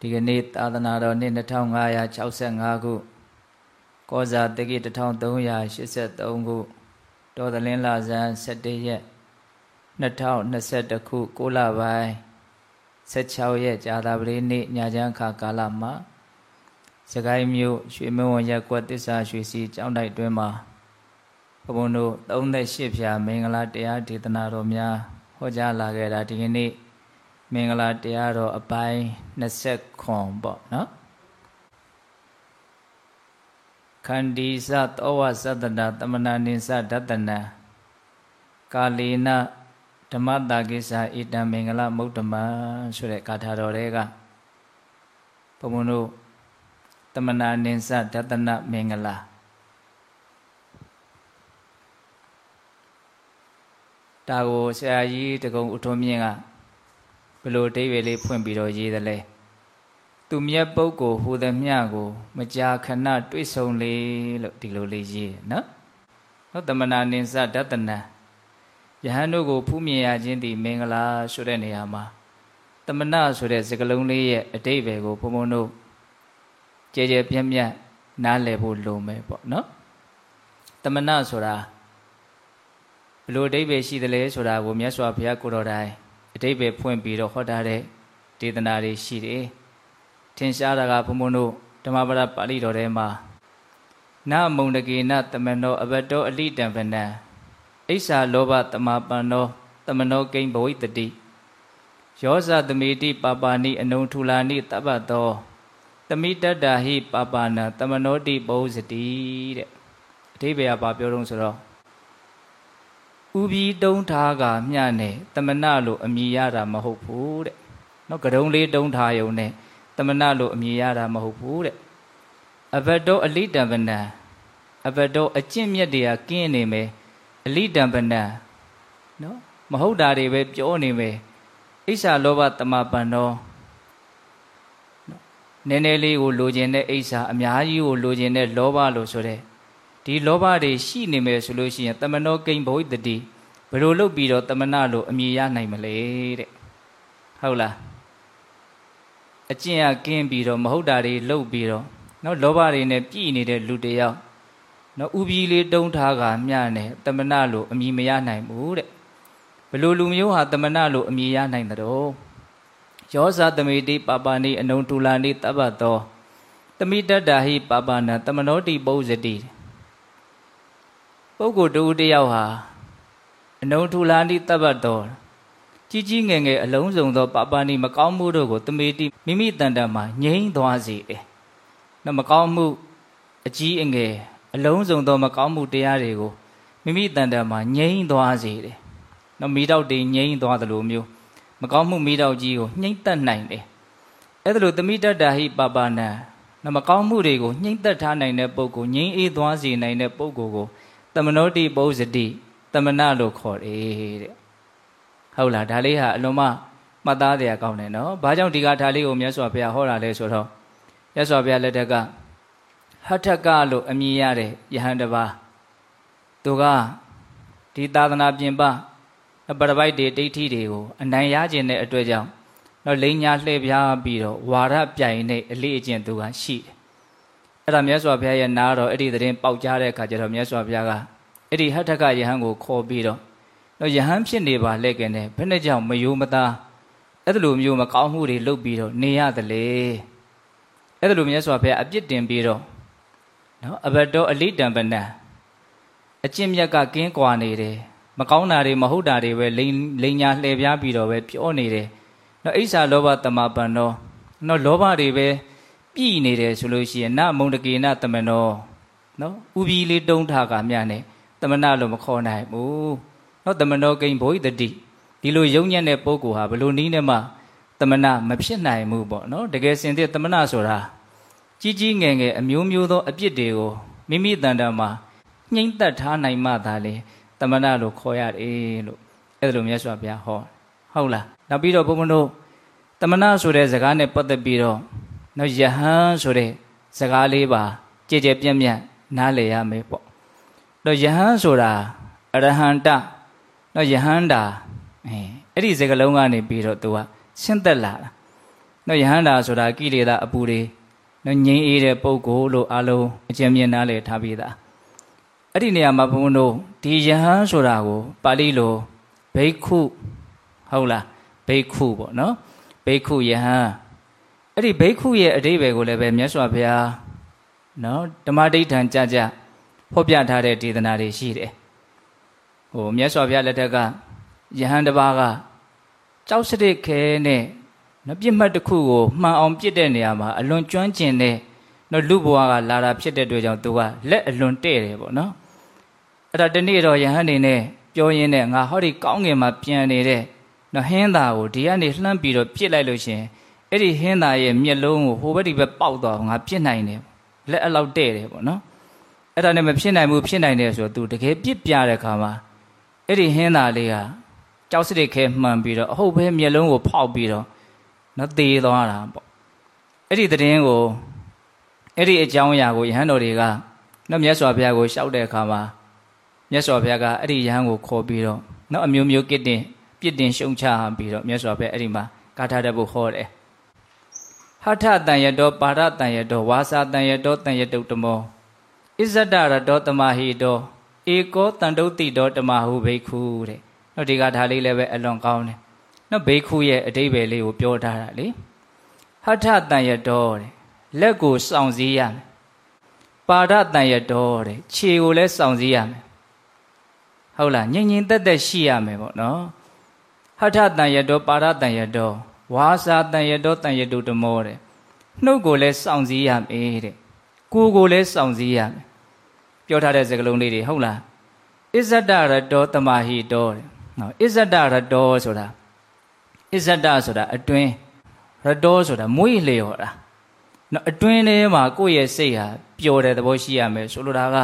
ဒီကနေ့သာသနာတော်နှစ်2565ခုကောဇာတကိ1383ခုတော်သလင်းလာဇန်17ရက်2021ခု6လပိုင်း16ရက်ကြာသပတေးနေ့ညချမ်းခါကာလမှာစကိုင်းမြို့ရွှေမင်းဝရက်ကွက်တစ္ဆာရွှေစီကျောင်းတိုက်တွင်မှာဘုံဘုံတို့38ဖြာမင်္ဂလာတရားဒေသနာတော်များဟောကြားလာခဲ့တာဒီကနေ့ မင်္ဂလာတရားတော်အပိုင်း20ခွန်ပေါ့နော်ခန္ဒီသသောဝသတ္တနာတမနာနိသဒတနာကာလေနဓမ္မတာကိစ္စဣတံမင်္ဂလမုဒ္ဓမဆိုတဲ့ဂါထာတော်တွေကဘုံဘုံတို့တမနာနိသဒတနာမင်္ဂလာဒါကိုဆရာကြီးတကုံဥထုံးမြင့်က ဘယ်လိုအဓိပ္ပာယ်လေးဖွင့်ပြီးတော့ရေးသလဲသူမြတ်ပုဂ္ဂိုလ်ဟူသည်မြကို မကြာခဏတွေ့ဆုံလေလို့ဒီလိုလေးရေးနော်နော်တမနာနိစ္စဒတနံယဟန်တို့ကိုဖူးမြင်ရခြင်းဒီမင်္ဂလာဆိုတဲ့နေရာမှာတမနာဆိုတဲ့စကားလုံးလေးရဲ့အဓိပ္ပာယ်ကိုဘုံဘုံတို့ကြဲကြဲပြန့်ပြန့်နားလည်ဖို့လိုမယ်ပေါ့နော်တမနာဆိုတာဘယ်လိုအဓိပ္ပာယ်ရှိသလဲဆိုတာကိုမြတ်စွာဘုရားကိုတော်တိုင် အတိပ္ပယ်ဖွင့်ပြီးတော့ဟောထားတဲ့ဒေသနာတွေရှိတယ်။ထင်ရှားတာကဘုံဘုံတို့ဓမ္မပဒပါဠိတော်ထဲမှာနမုံတကေနတမနောအဘတောအလိတံဗနံအိဆာလောဘတမပန္နောတမနောကိဉ္ဘဝိတတိယောဇသမေတိပါပါဏိအနုံထူလာနိတပ္ပတောတမိတတ္တာဟိပါပါဏတမနောတိဘောဇတိတဲ့အဓိပ္ပာယ်ကဘာပြောတော့ဆိုတော့ ဥပြီးတုံးထားကမျှနဲ့တမနလို့အမည်ရတာမဟုတ်ဘူးတဲ့နော်ကတုံးလေးတုံးထားယုံနဲ့တမနလို့အမည်ရတာမဟုတ်ဘူးတဲ့အဘတောအလိတံပနံအဘတောအကျင့်မြတ်တွေကကင်းနေမယ်အလိတံပနံနော်မဟုတ်တာတွေပဲပြောနေမယ်အိဆာလောဘတမပန်တော်နည်းနည်းလေးကိုလိုချင်တဲ့အိဆာအများကြီးကိုလိုချင်တဲ့လောဘလို့ဆိုတဲ့ ဒီလောဘတွေရှိနေမယ်ဆိုလို့ရှိရင်တမနောကိဉ္ဘဝိတတိဘယ်လိုလုပ်ပြီးတော့တမနာလို့အမြင်ရနိုင်မလဲတဲ့ဟုတ်လားအကျင့်ကကင်းပြီးတော့မဟုတ်တာတွေလုပ်ပြီးတော့နော်လောဘတွေနဲ့ပြည်နေတဲ့လူတယောက်နော်ဥပြီးလေးတုံးထားကမျှနဲ့တမနာလို့အမြင်မရနိုင်ဘူးတဲ့ဘယ်လိုလူမျိုးဟာတမနာလို့အမြင်ရနိုင်တဲ့တော့ယောဇသမိတိပပနိအနုံတူလာနိတပ္ပတောတမိတတ္တာဟိပပနာတမနောတိပုဇ္ဇတိ ပုဂ္ဂိုလ်တူတယောက်ဟာအနုထူလာနိတပ္ပတော်ကြီးကြီးငယ်ငယ်အလုံးစုံသောပပဏိမကောင်းမှုတို့ကိုတမေတိမိမိတန်တမှာငြိမ့်သွားစေတယ်။နော်မကောင်းမှုအကြီးအငယ်အလုံးစုံသောမကောင်းမှုတရားတွေကိုမိမိတန်တမှာငြိမ့်သွားစေတယ်။နော်မိတော့တွေငြိမ့်သွားသလိုမျိုးမကောင်းမှုမိတော့ကြီးကိုညှိမ့်သက်နိုင်တယ်။အဲ့ဒါလိုတမိတ္တာဟိပပနံနော်မကောင်းမှုတွေကိုညှိမ့်သက်ထားနိုင်တဲ့ပုဂ္ဂိုလ်ငြိမ့်အေးသွားစေနိုင်တဲ့ပုဂ္ဂိုလ်ကိုတ မနောတိပုဇတိတမနလို့ခေါ်တယ်တဲ့ဟုတ်လားဒါလေးဟာအလွန်မှမှတ်သားတရားကောင်းတယ်နော်ဘာကြောင့်ဒီကထာလေးကိုမြတ်စွာဘုရားဟောတာလဲဆိုတော့မြတ်စွာဘုရားလက်ထက်ကဟထကလို့အမည်ရတဲ့ယဟန်တပါသူကဒီသာသနာပြင်ပပရပိုက်တွေဒိဋ္ဌိတွေကိုအနိုင်ရခြင်းတဲ့အတွက်ကြောင့်တော့လိန်ညာလှည့်ပြားပြီးတော့ဝါရပြိုင်တဲ့အလေးအကျင့်သူကရှိတယ် အဲ့ဒါမြတ်စွာဘုရားရဲ့နားတော်အဲ့ဒီသတင်းပေါက်ကြားတဲ့အခါကျတော့မြတ်စွာဘုရားကအဲ့ဒီဟထကယဟန်ကိုခေါ်ပြီးတော့တော့ယဟန်ဖြစ်နေပါလက်ကနဲ့ဘယ်နဲ့ကြောင့်မယိုးမသားအဲ့ဒါလိုမျိုးမကောင်းမှုတွေလုပ်ပြီးတော့နေရတယ်လေအဲ့ဒါလိုမြတ်စွာဘုရားအပြစ်တင်ပြီးတော့နော်အဘတောအလိတံပနံအကျင့်မြတ်ကကင်းကွာနေတယ်မကောင်းတာတွေမဟုတ်တာတွေပဲလိန်လိန်ညာလှည့်ပြားပြီးတော့ပဲပြောနေတယ်နော်အိဆာလောဘတမပန်တော့နော်လောဘတွေပဲ ပြည်နေတယ်ဆိုလို့ရှိရင်နမုံတကေနတမနောနော်ဥပီလေးတုံးထားကမြနဲ့တမနာလို့မခေါ်နိုင်ဘူးနော်တမနောကိဉ္ဘိတတိဒီလိုယုံညံ့တဲ့ပုဂ္ဂိုလ်ဟာဘလို့နီးနဲ့မှတမနာမဖြစ်နိုင်ဘူးပေါ့နော်တကယ်စင်တဲ့တမနာဆိုတာကြီးကြီးငယ်ငယ်အမျိုးမျိုးသောအပြစ်တွေကိုမိမိတန်တမှာညှိမ့်သက်ထားနိုင်မှသာလေတမနာလို့ခေါ်ရတယ်လို့အဲ့ဒါလိုမြတ်စွာဘုရားဟောဟုတ်လားနောက်ပြီးတော့ဘုန်းဘုန်းတို့တမနာဆိုတဲ့စကားနဲ့ပတ်သက်ပြီးတော့ နော်ယဟန်ဆိုတဲ့စကားလေးပါကြည်ကြဲပြန့်ပြန့်နားလည်ရမယ်ပေါ့တော့ယဟန်ဆိုတာအရဟန္တတော့ယဟန္တာအဲအဲ့ဒီစကားလုံးကနေပြီးတော့သူကရှင်းသက်လာတာနော်ယဟန္တာဆိုတာကိလေသာအပူတွေနော်ငြိမ်းအေးတဲ့ပုဂ္ဂိုလ်လို့အလုံးအကျဉ်းမြင်နားလည်ထားပြီးသားအဲ့ဒီနေရာမှာဘုန်းတို့ဒီယဟန်ဆိုတာကိုပါဠိလိုဘိက္ခုဟုတ်လားဘိက္ခုပေါ့နော်ဘိက္ခုယဟန် အဲ့ဒီဘိက္ခုရဲ့အဓိပ္ပာယ်ကိုလည်းပဲမြတ်စွာဘုရားနော်ဓမ္မဒိဋ္ဌံကြကြဖော်ပြထားတဲ့ဒေသနာတွေရှိတယ်ဟိုမြတ်စွာဘုရားလက်ထက်ကယဟန်တစ်ပါးကကြောက်စရစ်ခဲနဲ့နော်ပြစ်မှတ်တစ်ခုကိုမှန်အောင်ပြစ်တဲ့နေရာမှာအလွန်ကျွမ်းကျင်တဲ့နော်လူဘဝကလာတာဖြစ်တဲ့အတွက်ကြောင့်သူကလက်အလွန်တဲ့တယ်ပေါ့နော်အဲ့ဒါတနေ့တော့ယဟန်နေနဲ့ပြောရင်းနဲ့ငါဟောဒီကောင်းငင်မှာပြန်နေတဲ့နော်ဟင်းသားကိုဒီကနေလှမ်းပြီးတော့ပြစ်လိုက်လို့ရှင် အဲ့ဒီဟင်းသားရဲ့မျက်လုံးကိုဟိုဘက်ဒီဘက်ပေါက်သွားငါပြစ်နိုင်တယ်လက်အလောက်တဲ့တယ်ပေါ့နော်အဲ့ဒါနဲ့မဖြစ်နိုင်ဘူးဖြစ်နိုင်တယ်ဆိုတော့ तू တကယ်ပြစ်ပြတဲ့ခါမှာအဲ့ဒီဟင်းသားလေးဟာကြောက်စရစ်ခဲမှန်ပြီးတော့အဟုတ်ပဲမျက်လုံးကိုဖောက်ပြီးတော့နော်သေသွားတာပေါ့အဲ့ဒီသတင်းကိုအဲ့ဒီအကြောင်းအရာကိုယဟန်တော်တွေကနော်မြတ်စွာဘုရားကိုရှောက်တဲ့အခါမှာမြတ်စွာဘုရားကအဲ့ဒီယဟန်ကိုခေါ်ပြီးတော့နော်အမျိုးမျိုးကစ်တင်ပြစ်တင်ရှုံချပြီးတော့မြတ်စွာဘုရားအဲ့ဒီမှာကာထာတဲ့ဘုဟောတယ် ဟထတန်ရတောပါရတန်ရတောဝါစာတန်ရတောတန်ရတုတမောဣဇဒရတောတမဟိတောဧကောတန်တုတိတောတမဟုဘိက္ခုတဲ့နော်ဒီကဒါလေးလည်းပဲအလွန်ကောင်းတယ်နော်ဘိက္ခုရဲ့အတိဘယ်လေးကိုပြောထားတာလေဟထတန်ရတောတဲ့လက်ကိုစောင့်စည်းရမယ်ပါဒတန်ရတောတဲ့ခြေကိုလည်းစောင့်စည်းရမယ်ဟုတ်လားငြိမ်ငြိမ်သက်သက်ရှိရမယ်ပေါ့နော်ဟထတန်ရတောပါဒတန်ရတော ဝါစာတန်ရတောတန်ရတုတမောတဲ့နှုတ်ကိုလည်းစောင့်စည်းရမယ်တဲ့ကိုယ်ကိုလည်းစောင့်စည်းရမယ်ပြောထားတဲ့စကားလုံးလေးတွေဟုတ်လားဣဇဒရတောတမဟိတောတဲ့နော်ဣဇဒရတောဆိုတာဣဇဒဆိုတာအတွင်းရတောဆိုတာမွေးလျော်တာနော်အတွင်းထဲမှာကိုယ့်ရဲ့စိတ်ဟာပျော်တဲ့သဘောရှိရမယ်ဆိုလိုတာက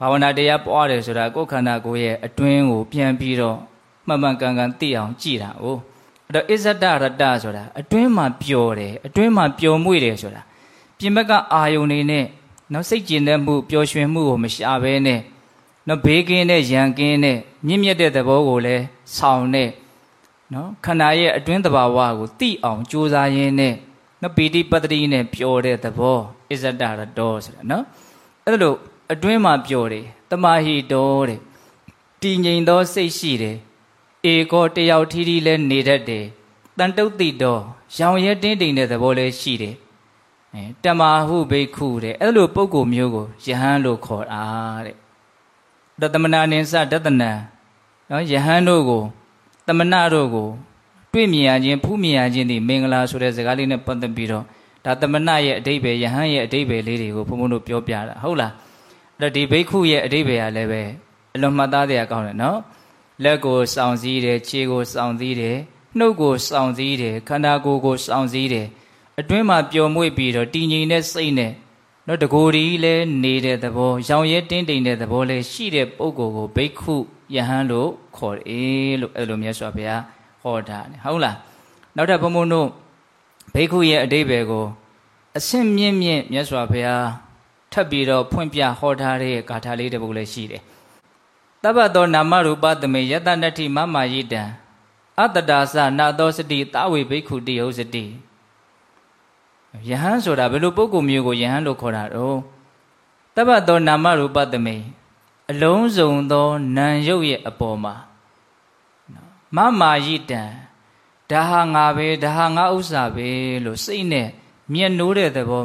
ဘာဝနာတရားပွားတယ်ဆိုတာကိုယ်ခန္ဓာကိုယ်ရဲ့အတွင်းကိုပြန်ပြီးတော့မှန်မှန်ကန်ကန်သိအောင်ကြည်တာ哦 အဲ့တော့ဣဇဒရတဆိုတာအတွင်းမှာပျော်တယ်အတွင်းမှာပျော်မွေ့တယ်ဆိုတာပြင်ဘက်ကအာယုန်နေနဲ့နော်စိတ်ကျင်တဲ့မှုပျော်ရွှင်မှုကိုမရှာဘဲနဲ့နော်ဘေးကင်းတဲ့ရန်ကင်းတဲ့မြင့်မြတ်တဲ့သဘောကိုလည်းဆောင်တဲ့နော်ခန္ဓာရဲ့အတွင်းသဘာဝကိုသိအောင်ကြိုးစားရင်းနဲ့နော်ပီတိပတ္တိနဲ့ပျော်တဲ့သဘောအစ္ဆဒရတောဆိုတာနော်အဲ့ဒါလို့အတွင်းမှာပျော်တယ်တမဟိတောတဲ့တည်ငြိမ်သောစိတ်ရှိတယ် ဧကောတယောက်ထီးထီးလဲနေတတ်တယ်တန်တုတ်တိတော်ရောင်ရဲတင်းတိမ်တဲ့သဘောလဲရှိတယ်အဲတမဟုဘိက္ခုတဲ့အဲ့လိုပုံကိုမျိုးကိုယဟန်လို့ခေါ်တာတဲ့တသမနာနိစ္စတတနံနော်ယဟန်တို့ကိုတမနာတို့ကို တွေ့မြင်ရခြင်းဖူးမြင်ရခြင်းဒီမင်္ဂလာဆိုတဲ့စကားလေးနဲ့ပတ်သက်ပြီးတော့ဒါတမနာရဲ့အတိပ္ပယ်ယဟန်ရဲ့အတိပ္ပယ်လေးတွေကိုဘုံဘုံတို့ပြောပြတာဟုတ်လားအဲ့တော့ဒီဘိက္ခုရဲ့အတိပ္ပယ်ကလည်းပဲအလွန်မှတ်သားတဲ့အကောင်းတယ်နော် လက်ကိုစောင့်စည်းတယ်ခြေကိုစောင့်စည်းတယ်နှုတ်ကိုစောင့်စည်းတယ်ခန္ဓာကိုယ်ကိုစောင့်စည်းတယ်အတွင်းမှာပျော်မွေ့ပြီးတော့တည်ငြိမ်တဲ့စိတ်နဲ့နော်တကိုယ်ဒီလည်းနေတဲ့သဘောရောင်ရဲတင်းတိမ်တဲ့သဘောလည်းရှိတဲ့ပုဂ္ဂိုလ်ကိုဘိက္ခုယဟန်လို့ခေါ်တယ်လို့အဲ့လိုမြတ်စွာဘုရားဟောတာတယ်ဟုတ်လားနောက်ထပ်ဘုံဘုံတို့ဘိက္ခုရဲ့အတိဘယ်ကိုအဆင့်မြင့်မြင့်မြတ်စွာဘုရားထပ်ပြီးတော့ဖွင့်ပြဟောထားတဲ့ဂါထာလေးတစ်ပုဒ်လည်းရှိတယ် တပ္ပတောနာမရူပသမေယတနတ္ထိမမယိတံအတ္တဒါသနာသောစတိတာဝေဘိက္ခုတိဟုတ်စတိယဟန်ဆိုတာဘယ်လိုပုဂ္ဂိုလ်မျိုးကိုယဟန်လို့ခေါ်တာတော့တပ္ပတောနာမရူပသမေအလုံးစုံသောနာရုပ်ရဲ့အပေါ်မှာမမာယိတံဒါဟာငါပဲဒါဟာငါဥစ္စာပဲလို့စိတ်နဲ့မျက်နှိုးတဲ့သဘော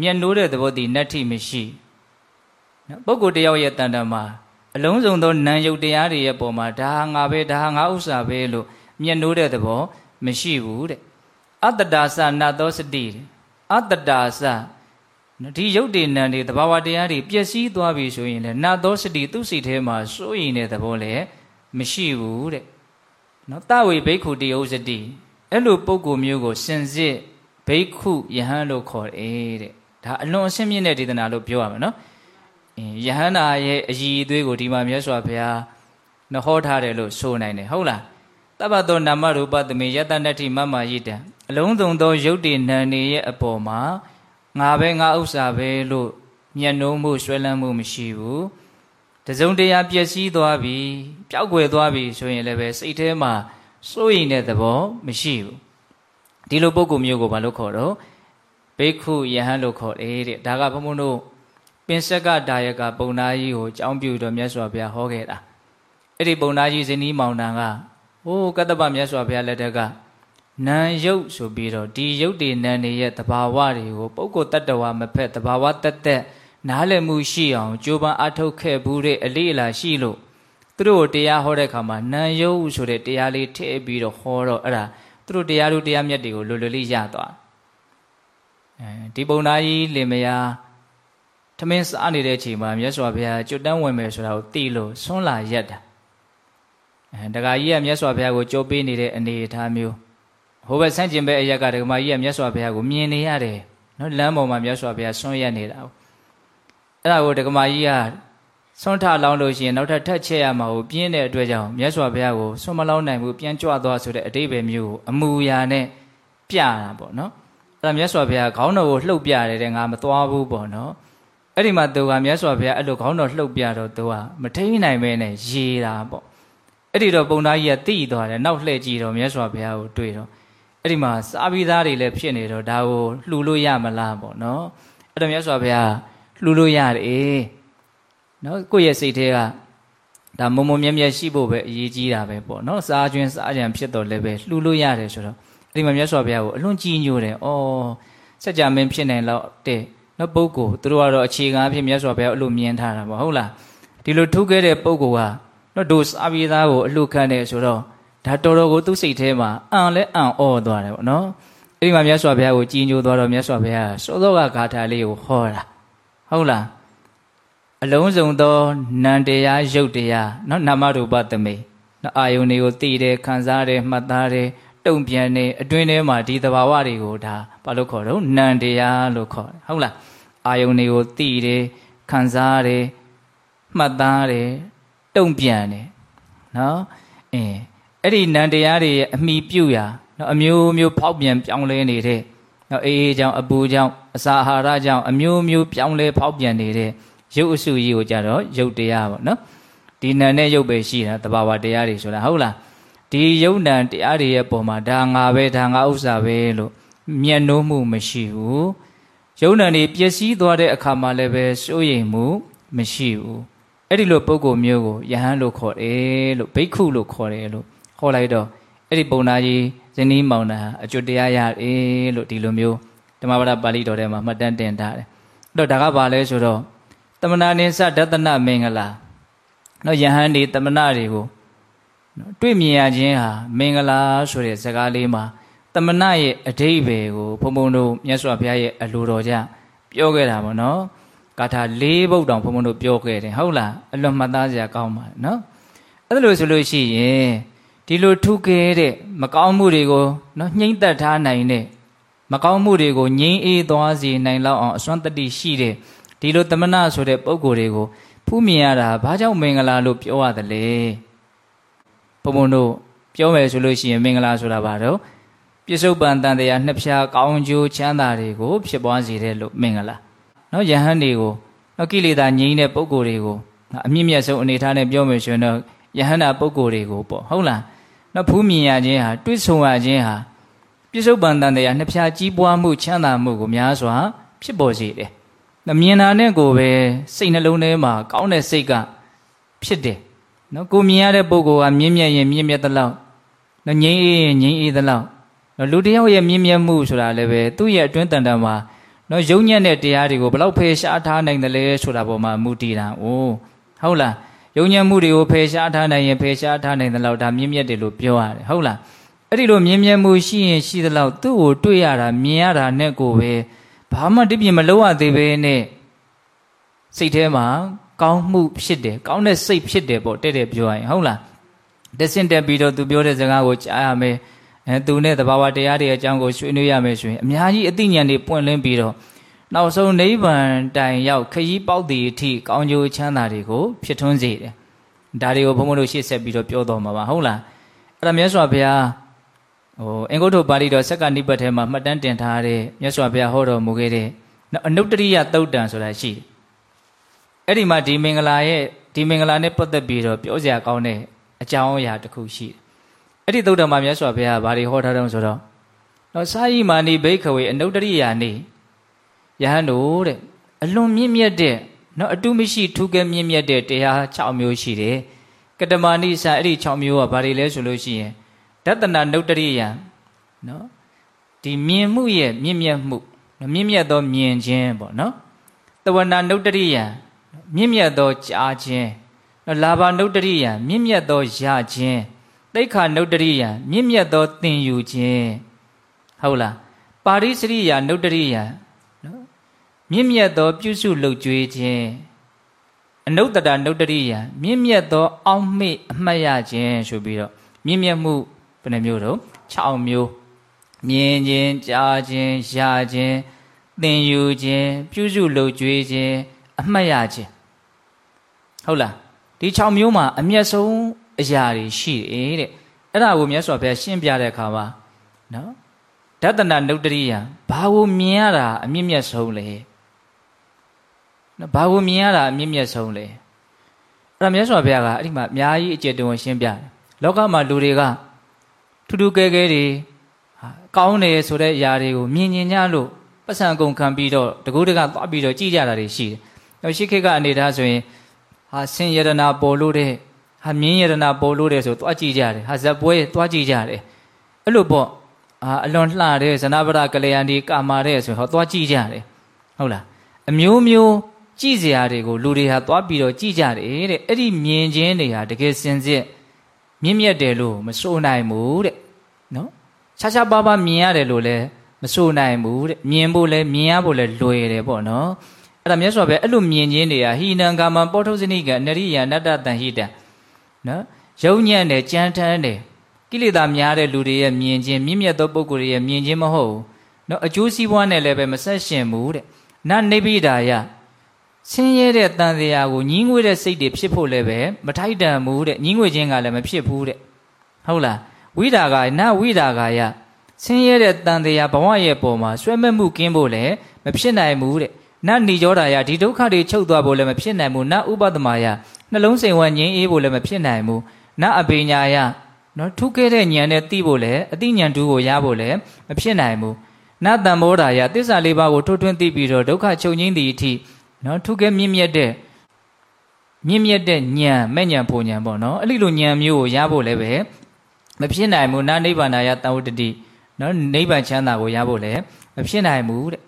မျက်နှိုးတဲ့သဘောတည်နတ္ထိမရှိနော်ပုဂ္ဂိုလ်တယောက်ရဲ့တန်တမှာ အလုံးစုံသောနာယုတ်တရားတွေရဲ့ပုံမှာဒါဟာငါပဲဒါဟာငါဥစ္စာပဲလို့မျက်နှိုးတဲ့သဘောမရှိဘူးတဲ့အတ္တဒါသနာသောစတိအတ္တဒါသဒီရုပ်တည်နံတွေတဘာဝတရားတွေပျက်စီးသွားပြီဆိုရင်လည်းနတ်သောစတိသူ့စိတ်ထဲမှာစိုးရင်တဲ့သဘောလည်းမရှိဘူးတဲ့နော်တဝေဘိက္ခုတယုစတိအဲ့လိုပုံကိုမျိုးကိုစင်စစ်ဘိက္ခုယဟန်လို့ခေါ်တယ်တဲ့ဒါအလွန်အဆင့်မြင့်တဲ့ဒေသနာလို့ပြောရမှာနော် ယဟန္တာရဲ့အည်အသွေးကိုဒီမှာမြတ်စွာဘုရားနဟောထားတယ်လို့ဆိုနိုင်တယ်ဟုတ်လားတပ္ပတောနာမရူပသမေယတနတ္ထိမမယိတံအလုံးစုံသောယုတ်တည်နံနေရဲ့အပေါ်မှာငါပဲငါဥစ္စာပဲလို့မျက်နှိုးမှုဆွဲလန်းမှုမရှိဘူးတစုံတရာပျက်စီးသွားပြီပျောက်ကွယ်သွားပြီဆိုရင်လည်းပဲစိတ်ထဲမှာစိုးရိမ်တဲ့သဘောမရှိဘူးဒီလိုပုဂ္ဂိုလ်မျိုးကိုဘာလို့ခေါ်တော့ဘိက္ခုယဟန်လို့ခေါ်တယ်တဲ့ဒါကဘုံဘုံတို့ပ င်စက်ကဒါယကပုံနာကြီးကိုကြောင်းပြူတော်မြတ်စွာဘုရားဟောခဲ့တာအဲ့ဒီပုံနာကြီးဇနီးမောင်နှံကဟိုးကတ္တပမြတ်စွာဘုရားလက်ထက်ကနံရုပ်ဆိုပြီးတော့ဒီရုပ်တွေနံတွေရဲ့တဘာဝတွေကိုပုဂ္ဂိုလ်တ attva မဖက်တဘာဝတတ်တဲ့နားလည်မှုရှိအောင်ကြိုးပမ်းအထောက်ခဲ့ဘူးတဲ့အလေးအလာရှိလို့သူတို့တရားဟောတဲ့အခါမှာနံရုပ်ဆိုတဲ့တရားလေးထည့်ပြီးတော့ဟောတော့အဲ့ဒါသူတို့တရားတို့တရားမြတ်တွေကိုလွယ်လွယ်လေးရသွားအဲဒီပုံသားကြီးလင်မယား ထမင်းစားနေတဲ့အချိန်မှာမြတ်စွာဘုရားကျွတ်တန်းဝင်မယ်ဆိုတာကိုသိလို့ဆွန်းလာရက်တာအဲတခါကြီးကမြတ်စွာဘုရားကိုကြိုးပေးနေတဲ့အနေအထားမျိုးဟိုဘက်ဆန့်ကျင်ဘက်အရက်ကဒကမာကြီးကမြတ်စွာဘုရားကိုမြင်နေရတယ်နော်လမ်းပေါ်မှာမြတ်စွာဘုရားဆွန်းရက်နေတာအဲ့ဒါကိုဒကမာကြီးကဆွန်းထလောင်းလို့ရှိရင်နောက်ထပ်ထက်ချက်ရမှာကိုပြင်းတဲ့အတွက်ကြောင့်မြတ်စွာဘုရားကိုဆွန်းမလောင်းနိုင်ဘူးပြန်ကြွသွားဆိုတဲ့အတိပ္ပယ်မျိုးကိုအမူအရာနဲ့ပြတာပေါ့နော်အဲ့ဒါမြတ်စွာဘုရားခေါင်းတော်ကိုလှုပ်ပြတယ်တဲ့ငါမသွားဘူးပေါ့နော် အဲ့ဒီမှာသူကမြတ်စွာဘုရားအဲ့လိုခေါင်းတော်လှုပ်ပြတော့သူကမထိန်နိုင်မဲနဲ့ရေတာပေါ့အဲ့ဒီတော့ပုံသားကြီးကတိသွားတယ်နောက်လှည့်ကြည့်တော့မြတ်စွာဘုရားကိုတွေ့တော့အဲ့ဒီမှာစားပြီးသားတွေလည်းဖြစ်နေတော့ဒါကိုလှူလို့ရမလားပေါ့နော်အဲ့တော့မြတ်စွာဘုရားလှူလို့ရတယ်နော်ကိုယ့်ရဲ့စိတ်ထဲကဒါမုံမုံမြဲမြဲရှိဖို့ပဲအရေးကြီးတာပဲပေါ့နော်စားကျွင်းစားကြံဖြစ်တော့လည်းပဲလှူလို့ရတယ်ဆိုတော့အဲ့ဒီမှာမြတ်စွာဘုရားကိုအလွန်ကြီးညိုတယ်ဩစัจ जा မင်းဖြစ်နိုင်တော့တဲ့ နော်ပုဂ္ဂိုလ်သူတို့ကတော့အခြေခံအဖြစ်မြတ်စွာဘုရားအဲ့လိုမြင်ထားတာပေါ့ဟုတ်လားဒီလိုထုခဲ့တဲ့ပုဂ္ဂိုလ်ကနော်ဒိုစားပြီးသားကိုအလှခံတယ်ဆိုတော့ဒါတော်တော်ကိုသူ့စိတ်ထဲမှာအံလဲအံ့ဩသွားတယ်ပေါ့နော်အဲ့ဒီမှာမြတ်စွာဘုရားကိုကြီးညိုသွားတော့မြတ်စွာဘုရားစောစောကဂါထာလေးကိုဟောတာဟုတ်လားအလုံးစုံသောနံတရားရုပ်တရားနော်နာမရူပသမိနော်အာယုန်တွေကိုသိတယ်ခံစားတယ်မှတ်သားတယ် တုံပြန်နေအတွင်းထဲမှာဒီသဘာဝတွေကိုဒါဘာလို့ခေါ်တော့နံတရားလို့ခေါ်တယ်ဟုတ်လားအာယုန်တွေကိုသိတယ်ခံစားတယ်မှတ်သားတယ်တုံပြန်တယ်နော်အင်းအဲ့ဒီနံတရားတွေရဲ့အမိပြုရာနော်အမျိုးမျိုးဖောက်ပြန်ပြောင်းလဲနေတဲ့နော်အေးအေးကြောင့်အပူကြောင့်အစာအာဟာရကြောင့်အမျိုးမျိုးပြောင်းလဲဖောက်ပြန်နေတဲ့ရုပ်အစုကြီးကိုကြတော့ရုပ်တရားပေါ့နော်ဒီနံနဲ့ရုပ်ပဲရှိတာတဘာဝတရားတွေဆိုတာဟုတ်လား ဒီယုံနံတရားတွေရဲ့ပုံမှာဒါငါပဲဒါငါဥစ္စာပဲလို့မျက်နှိုးမှုမရှိဘူးယုံနံတွေပျက်စီးသွားတဲ့အခါမှာလည်းပဲစိုးရိမ်မှုမရှိဘူးအဲ့ဒီလိုပုံကိုမျိုးကိုယဟန်လို့ခေါ်တယ်လို့ဘိက္ခုလို့ခေါ်တယ်လို့ခေါ်လိုက်တော့အဲ့ဒီပုံနာကြီးဇနီးမောင်နှံအကျွတ်တရားရတယ်လို့ဒီလိုမျိုးဓမ္မပဒပါဠိတော်ထဲမှာမှတ်တမ်းတင်ထားတယ်အဲ့တော့ဒါကဘာလဲဆိုတော့တမနာနိသဒတနမင်္ဂလာနော်ယဟန်ဒီတမနာတွေကို နော်တွေ့မြင်ရခြင်းဟာမင်္ဂလာဆိုတဲ့စကားလေးမှာတမနာရဲ့အဓိပ္ပာယ်ကိုဘုံဘုံတို့မြတ်စွာဘုရားရဲ့အလိုတော်ကြပြောခဲ့တာပေါ့နော်ဂါထာ၄ဘုတ်တောင်ဘုံဘုံတို့ပြောခဲ့တယ်ဟုတ်လားအလွန်မှတ်သားစရာကောင်းပါနော်အဲ့လိုဆိုလို့ရှိရင်ဒီလိုထုခဲ့တဲ့မကောင်းမှုတွေကိုနော်နှိမ့်သက်ထားနိုင်တဲ့မကောင်းမှုတွေကိုငြိမ်းအေးသွားစေနိုင်လောက်အောင်အစွမ်းတတိရှိတဲ့ဒီလိုတမနာဆိုတဲ့ပုံကိုယ်တွေကိုဖူးမြင်ရတာဘာကြောင့်မင်္ဂလာလို့ပြောရတယ်လဲ ဘုံဘုံတို့ပြောမယ်ဆိုလို့ရှိရင်မင်္ဂလာဆိုတာဘာတော့ပြစ္ဆုတ်ပန်တန်တရားနှစ်ဖြာကောင်းကျိုးချမ်းသာတွေကိုဖြစ်ပွားစေတဲ့လို့မင်္ဂလာနော်ယဟန်တွေကိုနော်ကိလေသာငြိမ်းတဲ့ပုံကိုယ်တွေကိုအမြင့်မြတ်ဆုံးအနေထားနဲ့ပြောမယ်ဆိုရင်တော့ယဟန္တာပုံကိုယ်တွေကိုပေါ့ဟုတ်လားနော်ဖူးမြင်ရခြင်းဟာတွေ့ဆုံရခြင်းဟာပြစ္ဆုတ်ပန်တန်တရားနှစ်ဖြာကြီးပွားမှုချမ်းသာမှုကိုများစွာဖြစ်ပေါ်စေတယ်မြင်တာနဲ့ကိုပဲစိတ်နှလုံးထဲမှာကောင်းတဲ့စိတ်ကဖြစ်တယ် နော်ကိုမြင်ရတဲ့ပုဂ္ဂိုလ်ကမြင့်မြတ်ရင်မြင့်မြတ်သလောက်နော်ငြိမ်းအေးရင်ငြိမ်းအေးသလောက်နော်လူတယောက်ရဲ့မြင့်မြတ်မှုဆိုတာလည်းပဲသူ့ရဲ့အတွင်းတန်တန်မှာနော်ယုံညံ့တဲ့တရားတွေကိုဘလောက်ဖယ်ရှားထားနိုင်တယ်လဲဆိုတာပေါ်မှာမူတည်တာ။အိုးဟုတ်လားယုံညံ့မှုတွေကိုဖယ်ရှားထားနိုင်ရင်ဖယ်ရှားထားနိုင်တယ်လို့ဒါမြင့်မြတ်တယ်လို့ပြောရတယ်ဟုတ်လားအဲ့ဒီလိုမြင့်မြတ်မှုရှိရင်ရှိသလောက်သူ့ကိုတွေ့ရတာမြင်ရတာနဲ့ကိုပဲဘာမှတပြင်းမလုပ်ရသေးပဲနဲ့စိတ်ထဲမှာ ကောင်းမှုဖြစ်တယ်ကောင်းတဲ့စိတ်ဖြစ်တယ်ပေါ့တဲ့တဲ့ပြောရရင်ဟုတ်လားတဆင့်တက်ပြီးတော့သူပြောတဲ့စကားကိုကြားရမယ်အဲသူနဲ့သဘာဝတရားတွေအကြောင်းကိုဆွေးနွေးရမယ်ဆိုရင်အများကြီးအသိဉာဏ်တွေပွင့်လင်းပြီးတော့နောက်ဆုံးနိဗ္ဗာန်တိုင်ရောက်ခရီးပေါက်တည်အထိကောင်းကျိုးချမ်းသာတွေကိုဖြစ်ထွန်းစေတယ်ဒါတွေကိုဘုန်းဘုန်းတို့ရှေ့ဆက်ပြီးတော့ပြောတော်မှာပါဟုတ်လားအဲ့ဒါမြတ်စွာဘုရားဟိုအင်္ဂုတ္တပါဠိတော်စက္ကနိပတ်ထဲမှာမှတ်တမ်းတင်ထားတဲ့မြတ်စွာဘုရားဟောတော်မူခဲ့တဲ့အနုတ္တရိယသုတ်တံဆိုတာရှိတယ် အဲ့ဒီမှာဒီမင်္ဂလာရဲ့ဒီမင်္ဂလာနဲ့ပတ်သက်ပြီးတော့ပြောစရာကောင်းတဲ့အကြောင်းအရာတစ်ခုရှိတယ်အဲ့ဒီသုတ်တံမှာမြတ်စွာဘုရားဘာတွေဟောထားတုံးဆိုတော့နော်စာယီမာနိဘိခဝေအနုတ္တရိယာနေယဟန်တို့တဲ့အလွန်မြင့်မြတ်တဲ့နော်အတုမရှိထူးကဲမြင့်မြတ်တဲ့တရား6မျိုးရှိတယ်ကတမဏိစာအဲ့ဒီ6မျိုးကဘာတွေလဲဆိုလို့ရှိရင်ဒတနာနုတ္တရိယနော်ဒီမြင်မှုရဲ့မြင့်မြတ်မှုမြင့်မြတ်သောမြင်ခြင်းပေါ့နော်တဝနာနုတ္တရိယ မြင့်မြတ်သောကြားခြင်းနော်လာဘာနုတ္တရိယမြင့်မြတ်သောရခြင်းတိခါနုတ္တရိယမြင့်မြတ်သောသင်ယူခြင်းဟုတ်လားပါရိစရိယနုတ္တရိယနော်မြင့်မြတ်သော ပြုစုလှုပ်ကြွေးခြင်းအနုတ္တရနုတ္တရိယမြင့်မြတ်သော အောက်မေ့အမှတ်ရခြင်းဆိုပြီးတော့မြင့်မြတ်မှုဘယ်နှမျိုးတော့6မျိုးမြင်ခြင်းကြားခြင်းရခြင်းသင်ယူခြင်းပြုစုလှုပ်ကြွေးခြင်း အမှတ်ရခြင်းဟုတ်လားဒီ6မျိုးမှာအမျက်ဆုံးအရာတွေရှိတယ်တဲ့အဲ့ဒါကိုမြတ်စွာဘုရားရှင်းပြတဲ့အခါမှာနော်ဒသနာနုတ္တရိယဘာကိုမြင်ရတာအမြင့်မြတ်ဆုံးလဲနော်ဘာကိုမြင်ရတာအမြင့်မြတ်ဆုံးလဲအဲ့ဒါမြတ်စွာဘုရားကအဲ့ဒီမှာအများကြီးအကျယ်တဝန်းရှင်းပြတယ်လောကမှာလူတွေကထူးထူးကဲကဲတွေကောင်းတယ်ဆိုတဲ့အရာတွေကိုမြင်မြင်ကြလို့ပတ်စံကုန်ခံပြီးတော့တကူးတကသွားပြီးတော့ကြည်ကြတာတွေရှိတယ်။ နောက်ရှိခေတ်ကအနေထားဆိုရင်ဟာဆင်ယရနာပေါ်လို့တဲ့ဟာမြင်းယရနာပေါ်လို့တဲ့ဆိုသွားကြည့်ကြတယ်။ဟာဇက်ပွဲသွားကြည့်ကြတယ်။အဲ့လိုပေါ့အာအလွန်လှတဲ့ဇနဗရကလျာဏီကာမာတဲ့ဆိုဟောသွားကြည့်ကြတယ်။ဟုတ်လား။အမျိုးမျိုးကြည့်စရာတွေကိုလူတွေဟာသွားပြီးတော့ကြည့်ကြတယ်တဲ့။အဲ့ဒီမြင်ခြင်းတွေဟာတကယ်စင်စစ်မြင့်မြတ်တယ်လို့မဆိုနိုင်ဘူးတဲ့။နော်။ခြားခြားပါးပါးမြင်ရတယ်လို့လည်းမဆိုနိုင်ဘူးတဲ့မြင်ဖို့လဲမြင်ရဖို့လဲလွယ်တယ်ပေါ့နော် အဲ့ဒါမြတ်စွာဘုရားအဲ့လိုမြင်ခြင်းတွေကဟိနံကာမံပောထုဇနိကအနရိယနတ္တတန်ဟိတံနော်ယုံညံ့တယ်ကြမ်းတမ်းတယ်ကိလေသာများတဲ့လူတွေရဲ့မြင်ခြင်းမြင့်မြတ်သောပုဂ္ဂိုလ်တွေရဲ့မြင်ခြင်းမဟုတ်ဘူးနော်အကျိုးစီးပွားနဲ့လည်းပဲမဆက်ရှင်ဘူးတဲ့နနိဗ္ဗိဒာယဆင်းရဲတဲ့တန်တရားကိုညှင်းငွေတဲ့စိတ်တွေဖြစ်ဖို့လည်းပဲမထိုက်တန်ဘူးတဲ့ညှင်းငွေခြင်းကလည်းမဖြစ်ဘူးတဲ့ဟုတ်လားဝိဒါကနဝိဒါကယဆင်းရဲတဲ့တန်တရားဘဝရဲ့ပုံမှာဆွဲမဲ့မှုကင်းဖို့လည်းမဖြစ်နိုင်ဘူးတဲ့ နတ်ဏီကြောတာယဒီဒုက္ခတွေချုပ်သွားဖို့လည်းမဖြစ်နိုင်ဘူးနတ်ဥပဒမာယနှလုံးစိမ်ဝငြိမ်းအေးဖို့လည်းမဖြစ်နိုင်ဘူးနတ်အပိညာယနော်ထုခဲ့တဲ့ဉာဏ်နဲ့သိဖို့လည်းအသိဉာဏ်တူကိုရဖို့လည်းမဖြစ်နိုင်ဘူးနတ်တံမောဓာယသစ္စာလေးပါးကိုထုတ်ထွင်းသိပြီးတော့ဒုက္ခချုပ်ငြိမ်းသည့်အထိနော်ထုခဲ့မြင့်မြတ်တဲ့မြင့်မြတ်တဲ့ဉာဏ်မဲ့ဉာဏ်ပုံဉာဏ်ပေါ့နော်အဲ့ဒီလိုဉာဏ်မျိုးကိုရဖို့လည်းပဲမဖြစ်နိုင်ဘူးနာနိဗ္ဗာန်ယတဝတ္တိနော်နိဗ္ဗာန်ချမ်းသာကိုရဖို့လည်းမဖြစ်နိုင်ဘူးတဲ့